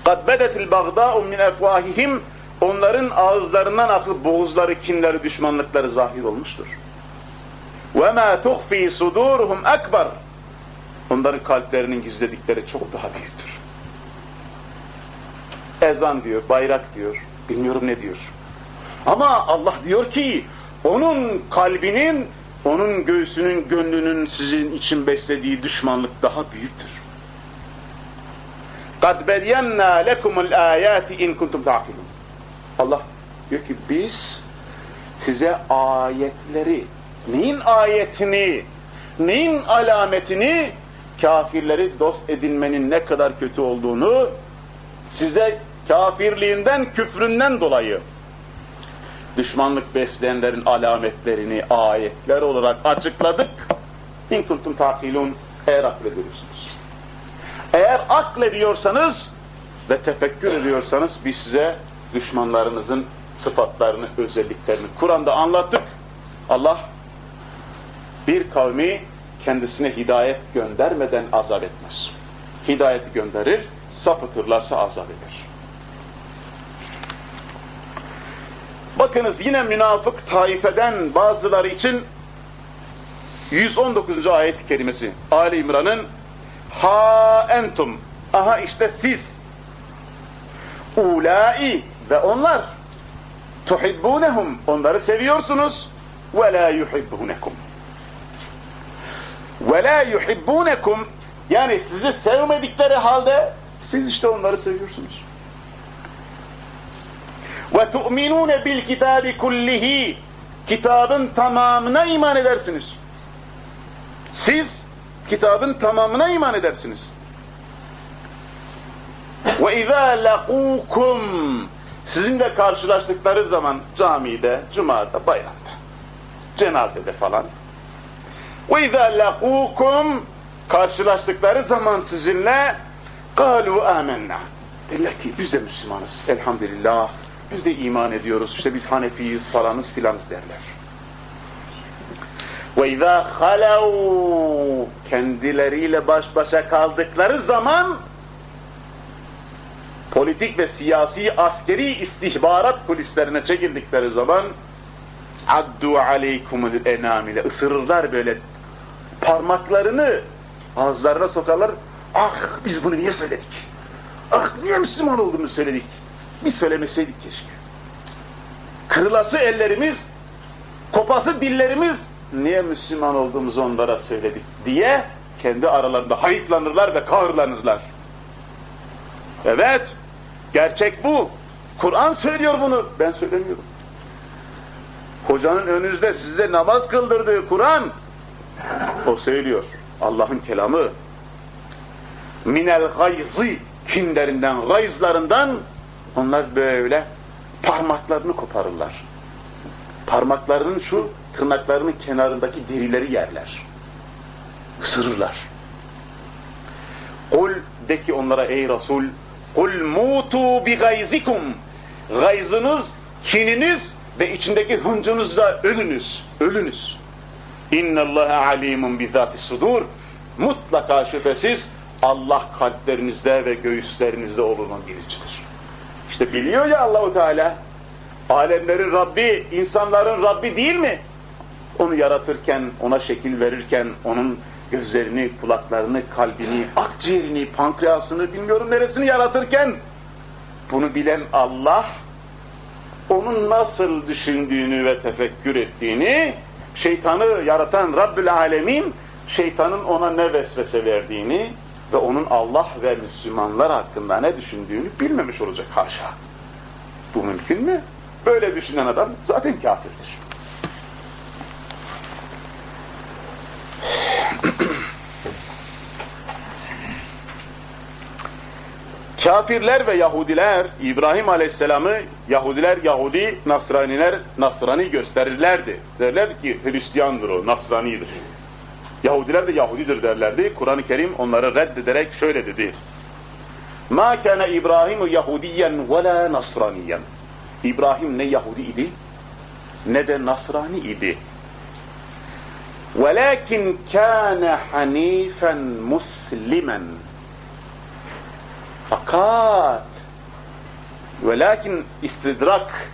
قَدْ بَدَتِ الْبَغْضَاءُ مِنْ اَفْوَاهِهِمْ Onların ağızlarından akıp boğuzları, kinleri, düşmanlıkları zahir olmuştur. وَمَا تُخْفِي صُدُورُهُمْ اَكْبَرُ Onların kalplerinin gizledikleri çok daha büyüktür. Ezan diyor, bayrak diyor, bilmiyorum ne diyor. Ama Allah diyor ki, onun kalbinin, onun göğsünün, gönlünün sizin için beslediği düşmanlık daha büyüktür. قَدْ بَدْيَنَّا لَكُمُ الْآيَاتِ اِنْ كُنْتُمْ تَعْقِلُونَ Allah diyor ki biz size ayetleri, neyin ayetini, neyin alametini kafirleri dost edinmenin ne kadar kötü olduğunu size kafirliğinden, küfründen dolayı düşmanlık besleyenlerin alametlerini ayetler olarak açıkladık. İn kuntum takilun eğer aklediyorsunuz. eğer aklediyorsanız ve tefekkür ediyorsanız biz size düşmanlarınızın sıfatlarını, özelliklerini Kur'an'da anlattık. Allah bir kavmi kendisine hidayet göndermeden azap etmez. Hidayeti gönderir, sapıtırlarsa azap eder. Bakınız yine münafık taifeden bazıları için 119. ayet-i kerimesi Ali İmran'ın Ha entum. Aha işte siz. Ulai ve onlar. Tuhibbunehum. Onları seviyorsunuz. Ve la yuhibbunekum. Ve la yuhibbunekum. Yani sizi sevmedikleri halde siz işte onları seviyorsunuz. Ve tu'minune bil kitabi kullihi. Kitabın tamamına iman edersiniz. Siz kitabın tamamına iman edersiniz. Ve izâ lekûkum sizinle karşılaştıkları zaman camide, cumada, bayramda, cenazede falan وَاِذَا لَقُوكُمْ Karşılaştıkları zaman sizinle قَالُوا آمَنَّا Derler ki biz de Müslümanız elhamdülillah. Biz de iman ediyoruz. İşte biz Hanefiyiz falanız filanız derler. Ve izâ halav kendileriyle baş başa kaldıkları zaman politik ve siyasi askeri istihbarat kulislerine çekildikleri zaman addu aleykumul enamile ısırırlar böyle. Parmaklarını ağızlarına sokarlar. Ah biz bunu niye söyledik? Ah niye Müslüman olduğunu söyledik? Biz söylemeseydik keşke. Kırılası ellerimiz kopası dillerimiz niye Müslüman olduğumuzu onlara söyledik diye kendi aralarında hayıflanırlar ve kahırlanırlar. Evet, gerçek bu. Kur'an söylüyor bunu, ben söylemiyorum. Hocanın önünüzde size namaz kıldırdığı Kur'an, o söylüyor. Allah'ın kelamı. Minel gayzı, kinlerinden, gayzlarından onlar böyle parmaklarını koparırlar. Parmaklarının şu tırnaklarının kenarındaki derileri yerler. Isırırlar. Kul de ki onlara ey Resul Kul mutu bi gayzikum Gayzınız, kininiz ve içindeki hıncınızla ölünüz. Ölünüz. İnnallâhe alimun bizâti sudur. Mutlaka şüphesiz Allah kalplerinizde ve göğüslerinizde olunan biricidir. İşte biliyor ya Allahu Teala alemlerin Rabbi, insanların Rabbi değil mi? Onu yaratırken, ona şekil verirken, onun gözlerini, kulaklarını, kalbini, akciğerini, pankreasını, bilmiyorum neresini yaratırken bunu bilen Allah onun nasıl düşündüğünü ve tefekkür ettiğini, şeytanı yaratan Rabbül Alemin, şeytanın ona ne vesvese verdiğini ve onun Allah ve Müslümanlar hakkında ne düşündüğünü bilmemiş olacak haşa. Bu mümkün mü? Böyle düşünen adam zaten kafirdir. Kafirler ve Yahudiler İbrahim Aleyhisselam'ı Yahudiler Yahudi, Nasraniler Nasrani gösterirlerdi. Derler ki Hristiyandır o, Nasranidir. Yahudiler de Yahudidir derlerdi. Kur'an-ı Kerim onları reddederek şöyle dedi. Ma kana İbrahimu Yahudiyen ve la Nasraniyen. İbrahim ne Yahudi idi ne de Nasrani idi. Velakin kana hanifen muslimen. Fakat velakin istidrak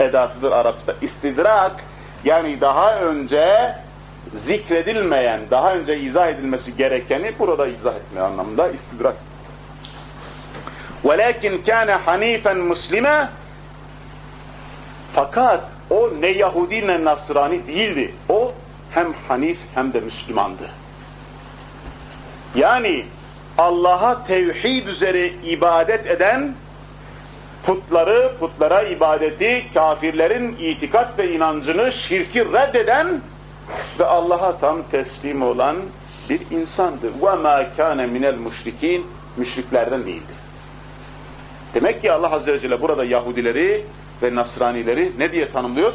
edatıdır Arapçada. İstidrak yani daha önce zikredilmeyen, daha önce izah edilmesi gerekeni burada izah etme anlamında istidrak. وَلَكِنْ كَانَ حَن۪يفًا مُسْلِمًا Fakat o ne Yahudi ne Nasrani değildi. O hem Hanif hem de Müslümandı. Yani Allah'a tevhid üzere ibadet eden, putları, putlara ibadeti, kafirlerin itikat ve inancını, şirki reddeden ve Allah'a tam teslim olan bir insandı. وَمَا كَانَ مِنَ الْمُشْرِك۪ينَ Müşriklerden değildi. Demek ki Allah Azze ve Celle burada Yahudileri ve Nasranileri ne diye tanımlıyor?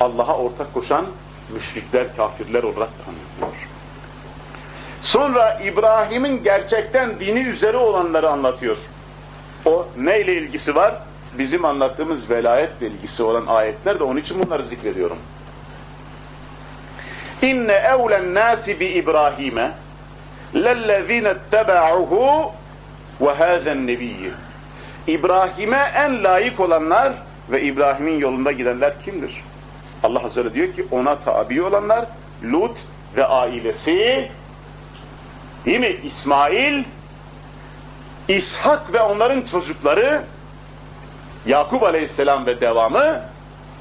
Allah'a ortak koşan müşrikler, kafirler olarak tanımlıyor. Sonra İbrahim'in gerçekten dini üzere olanları anlatıyor. O neyle ilgisi var? Bizim anlattığımız velayetle ilgisi olan ayetler de onun için bunları zikrediyorum. İnne evlen nasi bi İbrahim'e lellezine etteba'uhu ve hâzen nebiyyü. İbrahim'e en layık olanlar ve İbrahim'in yolunda gidenler kimdir? Allah Azze diyor ki ona tabi olanlar Lut ve ailesi değil mi? İsmail, İshak ve onların çocukları Yakup Aleyhisselam ve devamı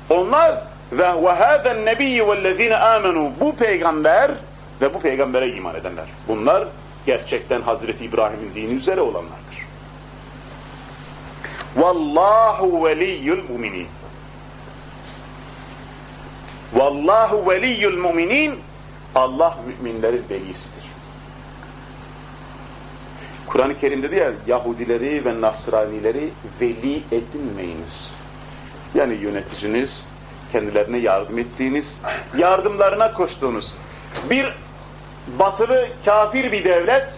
onlar ve وَهَذَا النَّبِيِّ وَالَّذ۪ينَ آمَنُوا Bu peygamber ve bu peygambere iman edenler. Bunlar gerçekten Hazreti İbrahim'in dini üzere olanlardır. Vallahu veliyyul muminin. Vallahu veliyyul muminin. Allah müminlerin velisidir. Kur'an-ı Kerim dedi ya Yahudileri ve Nasranileri veli edinmeyiniz. Yani yöneticiniz, kendilerine yardım ettiğiniz, yardımlarına koştuğunuz bir batılı kafir bir devlet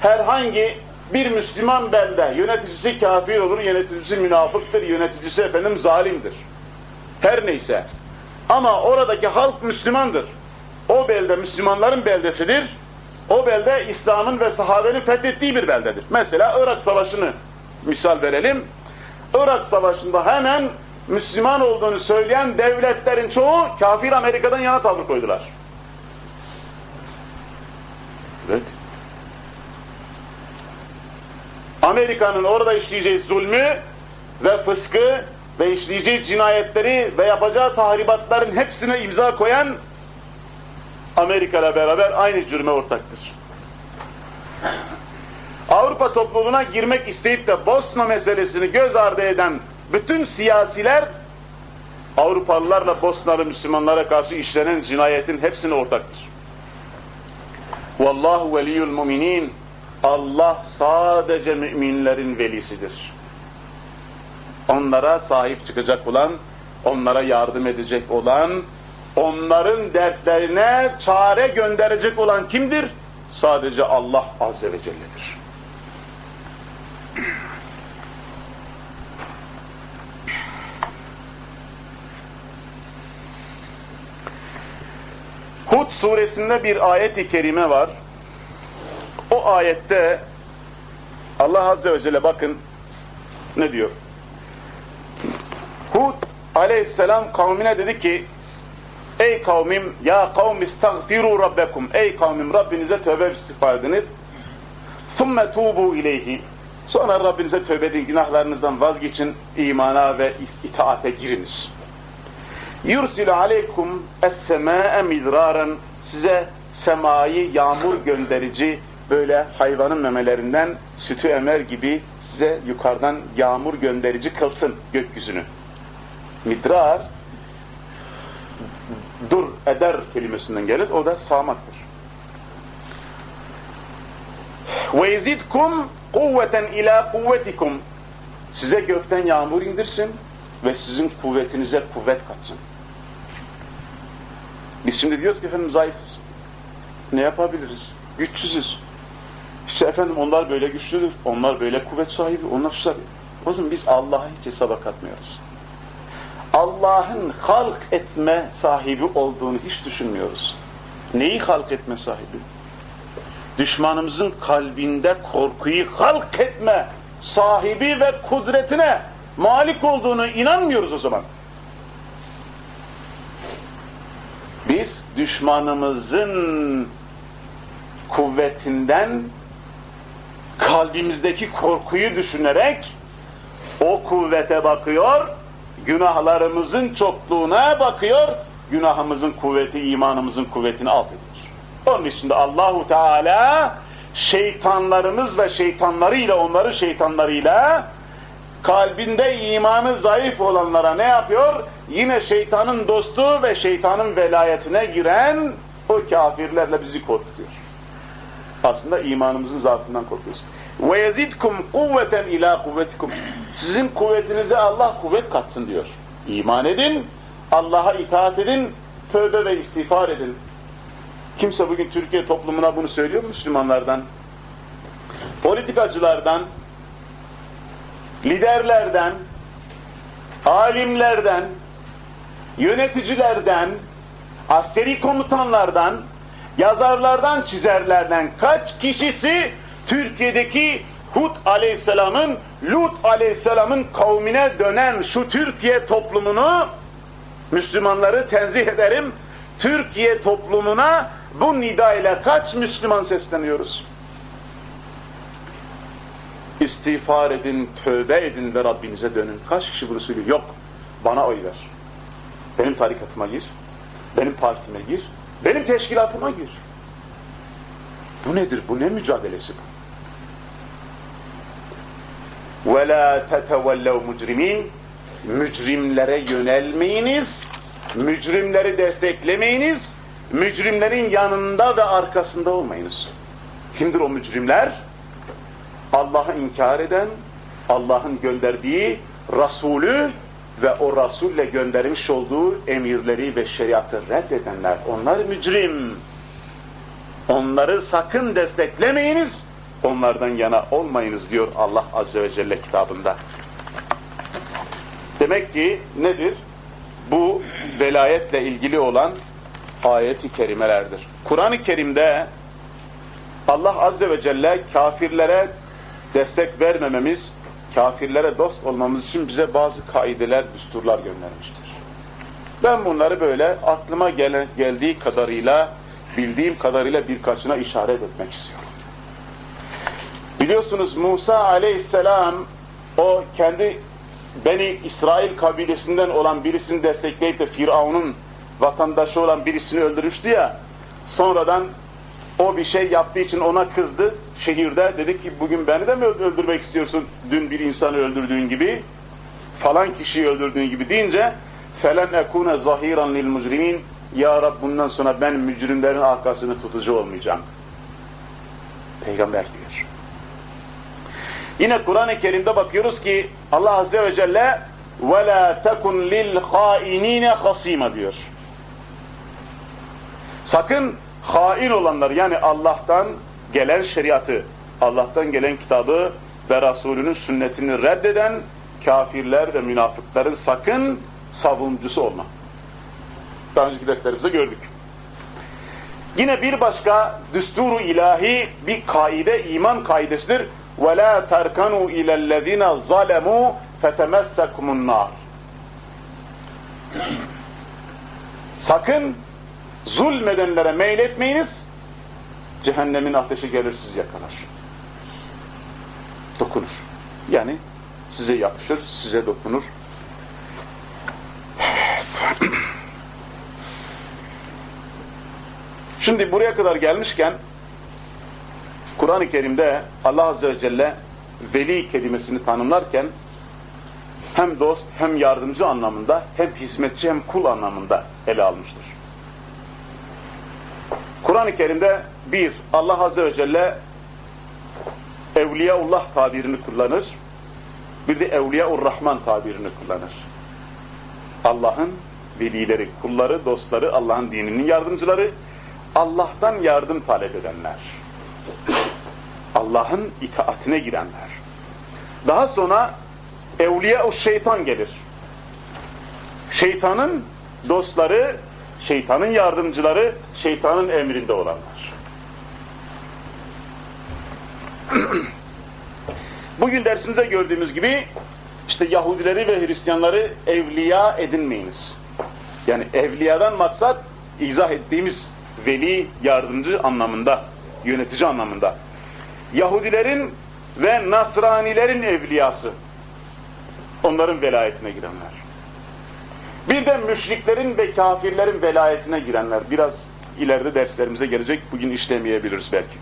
herhangi bir Müslüman belde yöneticisi kafir olur, yöneticisi münafıktır, yöneticisi efendim zalimdir. Her neyse. Ama oradaki halk Müslümandır. O belde Müslümanların beldesidir. O belde İslam'ın ve sahabenin fethettiği bir beldedir. Mesela Irak Savaşı'nı misal verelim. Irak Savaşı'nda hemen Müslüman olduğunu söyleyen devletlerin çoğu kafir Amerika'dan yana tavır koydular. Evet. Amerika'nın orada işleyeceği zulmü ve fıskı ve işleyeceği cinayetleri ve yapacağı tahribatların hepsine imza koyan Amerika ile beraber aynı cürme ortaktır. Avrupa topluluğuna girmek isteyip de Bosna meselesini göz ardı eden bütün siyasiler Avrupalılarla Bosnalı Müslümanlara karşı işlenen cinayetin hepsine ortaktır. Vallahu veliyyul muminin Allah sadece müminlerin velisidir. Onlara sahip çıkacak olan, onlara yardım edecek olan, onların dertlerine çare gönderecek olan kimdir? Sadece Allah Azze ve Celle'dir. Hud suresinde bir ayet-i kerime var. O ayette Allah Azze ve Celle bakın ne diyor? Hud aleyhisselam kavmine dedi ki Ey kavmim ya kavm istagfiru rabbekum Ey kavmim Rabbinize tövbe istiğfar ediniz. Thumme tubu ileyhi Sonra Rabbinize tövbe edin, günahlarınızdan vazgeçin, imana ve itaate giriniz. Yursilu aleykum es-semâe midraren size semayı yağmur gönderici böyle hayvanın memelerinden sütü emer gibi size yukarıdan yağmur gönderici kılsın gökyüzünü. Midrar dur eder kelimesinden gelir. O da sağmaktır. Ve yezidkum kuvveten ila kuvvetikum size gökten yağmur indirsin ve sizin kuvvetinize kuvvet katsın. Biz şimdi diyoruz ki efendim zayıfız. Ne yapabiliriz? Güçsüzüz. İşte efendim onlar böyle güçlüdür, onlar böyle kuvvet sahibi, onlar şu sahibi. O zaman biz Allah'a hiç hesaba katmıyoruz. Allah'ın halk etme sahibi olduğunu hiç düşünmüyoruz. Neyi halk etme sahibi? Düşmanımızın kalbinde korkuyu halk etme sahibi ve kudretine malik olduğunu inanmıyoruz o zaman. Biz düşmanımızın kuvvetinden kalbimizdeki korkuyu düşünerek o kuvvete bakıyor, günahlarımızın çokluğuna bakıyor, günahımızın kuvveti, imanımızın kuvvetini alt ediyor. Onun için de Allahu Teala şeytanlarımız ve şeytanlarıyla, onları şeytanlarıyla kalbinde imanı zayıf olanlara ne yapıyor? Yine şeytanın dostu ve şeytanın velayetine giren o kafirlerle bizi korkutuyor. Aslında imanımızın zaafından korkuyoruz. Ve yezidkum kuvveten ila kuvvetikum. Sizin kuvvetinize Allah kuvvet katsın diyor. İman edin, Allah'a itaat edin, tövbe ve istiğfar edin. Kimse bugün Türkiye toplumuna bunu söylüyor mu Müslümanlardan? Politikacılardan, liderlerden, alimlerden, yöneticilerden, askeri komutanlardan, yazarlardan, çizerlerden kaç kişisi Türkiye'deki Hud aleyhisselamın, Lut aleyhisselamın kavmine dönen şu Türkiye toplumunu Müslümanları tenzih ederim. Türkiye toplumuna bu nida ile kaç Müslüman sesleniyoruz? İstiğfar edin, tövbe edin ve Rabbinize dönün. Kaç kişi bunu söylüyor? Yok. Bana oy ver. Benim tarikatıma gir. Benim partime gir. Benim teşkilatıma gir. Bu nedir? Bu ne mücadelesi bu? ve la tetevellev mücrimin mücrimlere yönelmeyiniz. Mücrimleri desteklemeyiniz. Mücrimlerin yanında ve arkasında olmayınız. Kimdir o mücrimler? Allah'ı inkar eden Allah'ın gönderdiği Resulü ve o Resul'le göndermiş olduğu emirleri ve şeriatı reddedenler. Onlar mücrim. Onları sakın desteklemeyiniz onlardan yana olmayınız diyor Allah Azze ve Celle kitabında. Demek ki nedir? Bu velayetle ilgili olan ayeti kerimelerdir. Kur'an-ı Kerim'de Allah Azze ve Celle kafirlere destek vermememiz, kafirlere dost olmamız için bize bazı kaideler, düsturlar göndermiştir. Ben bunları böyle aklıma gelen, geldiği kadarıyla, bildiğim kadarıyla birkaçına işaret etmek istiyorum. Biliyorsunuz Musa aleyhisselam o kendi Beni İsrail kabilesinden olan birisini destekleyip de Firavun'un vatandaşı olan birisini öldürmüştü ya sonradan o bir şey yaptığı için ona kızdı şehirde dedi ki bugün beni de mi öldürmek istiyorsun dün bir insanı öldürdüğün gibi falan kişiyi öldürdüğün gibi deyince felen ekune zahiran lil mujrimin ya Rab bundan sonra ben mücrimlerin arkasını tutucu olmayacağım. Peygamber diyor. Yine Kur'an-ı Kerim'de bakıyoruz ki Allah Azze ve Celle وَلَا تَكُنْ لِلْخَائِن۪ينَ خَص۪يمَ diyor. Sakın hain olanlar yani Allah'tan gelen şeriatı, Allah'tan gelen kitabı ve Resulünün sünnetini reddeden kafirler ve münafıkların sakın savuncusu olma. Daha önceki derslerimizde gördük. Yine bir başka düsturu ilahi bir kaide, iman kaidesidir. وَلَا تَرْكَنُوا اِلَى الَّذ۪ينَ ظَلَمُوا فَتَمَسَّكُمُ النَّارِ Sakın zulmedenlere meyletmeyiniz, cehennemin ateşi gelir sizi yakalar. Dokunur. Yani size yapışır, size dokunur. Şimdi buraya kadar gelmişken Kur'an-ı Kerim'de Allah Azze ve Celle veli kelimesini tanımlarken hem dost hem yardımcı anlamında hem hizmetçi hem kul anlamında ele almıştır. Kur'an-ı Kerim'de bir Allah Azze ve Celle Evliyaullah tabirini kullanır. Bir de Evliyaur Rahman tabirini kullanır. Allah'ın velileri, kulları, dostları, Allah'ın dininin yardımcıları, Allah'tan yardım talep edenler. Allah'ın itaatine girenler. Daha sonra evliya o şeytan gelir. Şeytanın dostları, şeytanın yardımcıları, şeytanın emrinde olanlar. Bugün dersimize gördüğümüz gibi işte Yahudileri ve Hristiyanları evliya edinmeyiniz. Yani evliyadan maksat izah ettiğimiz veli, yardımcı anlamında, yönetici anlamında. Yahudilerin ve Nasranilerin evliyası. Onların velayetine girenler. Bir de müşriklerin ve kafirlerin velayetine girenler. Biraz ileride derslerimize gelecek. Bugün işlemeyebiliriz belki.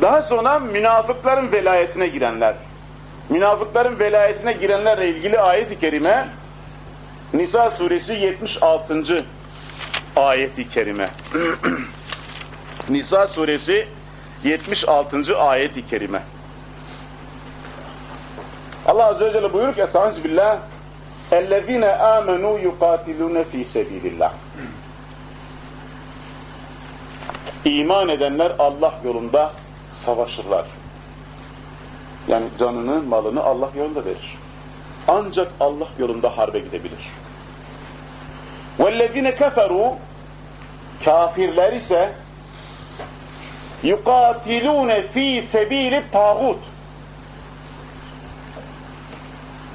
Daha sonra münafıkların velayetine girenler. Münafıkların velayetine girenlerle ilgili ayet-i kerime Nisa suresi 76. ayet-i kerime. Nisa suresi 76. ayet-i kerime. Allah Azze ve Celle buyurur ki Estağfirullah اَلَّذ۪ينَ آمَنُوا يُقَاتِلُونَ ف۪ي سَب۪يلِ اللّٰهِ İman edenler Allah yolunda savaşırlar. Yani canını, malını Allah yolunda verir. Ancak Allah yolunda harbe gidebilir. وَالَّذ۪ينَ كَفَرُوا Kafirler ise yukatilune fi sebili tağut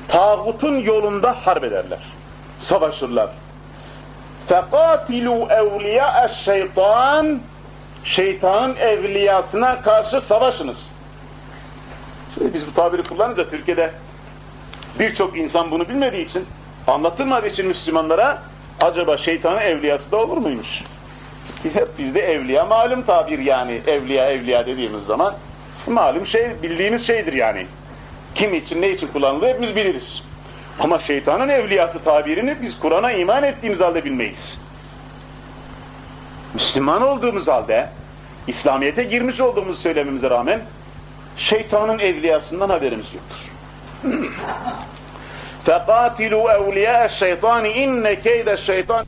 tağutun yolunda harp ederler. Savaşırlar. Fekatilu evliya şeytan şeytanın evliyasına karşı savaşınız. Şimdi biz bu tabiri kullanınca Türkiye'de birçok insan bunu bilmediği için anlatılmadığı için Müslümanlara acaba şeytanın evliyası da olur muymuş? Hep bizde evliya malum tabir yani. Evliya evliya dediğimiz zaman malum şey bildiğimiz şeydir yani. Kim için ne için kullanılır hepimiz biliriz. Ama şeytanın evliyası tabirini biz Kur'an'a iman ettiğimiz halde bilmeyiz. Müslüman olduğumuz halde İslamiyet'e girmiş olduğumuzu söylememize rağmen şeytanın evliyasından haberimiz yoktur. فَقَاتِلُوا اَوْلِيَاءَ الشَّيْطَانِ اِنَّ كَيْدَ الشَّيْطَانِ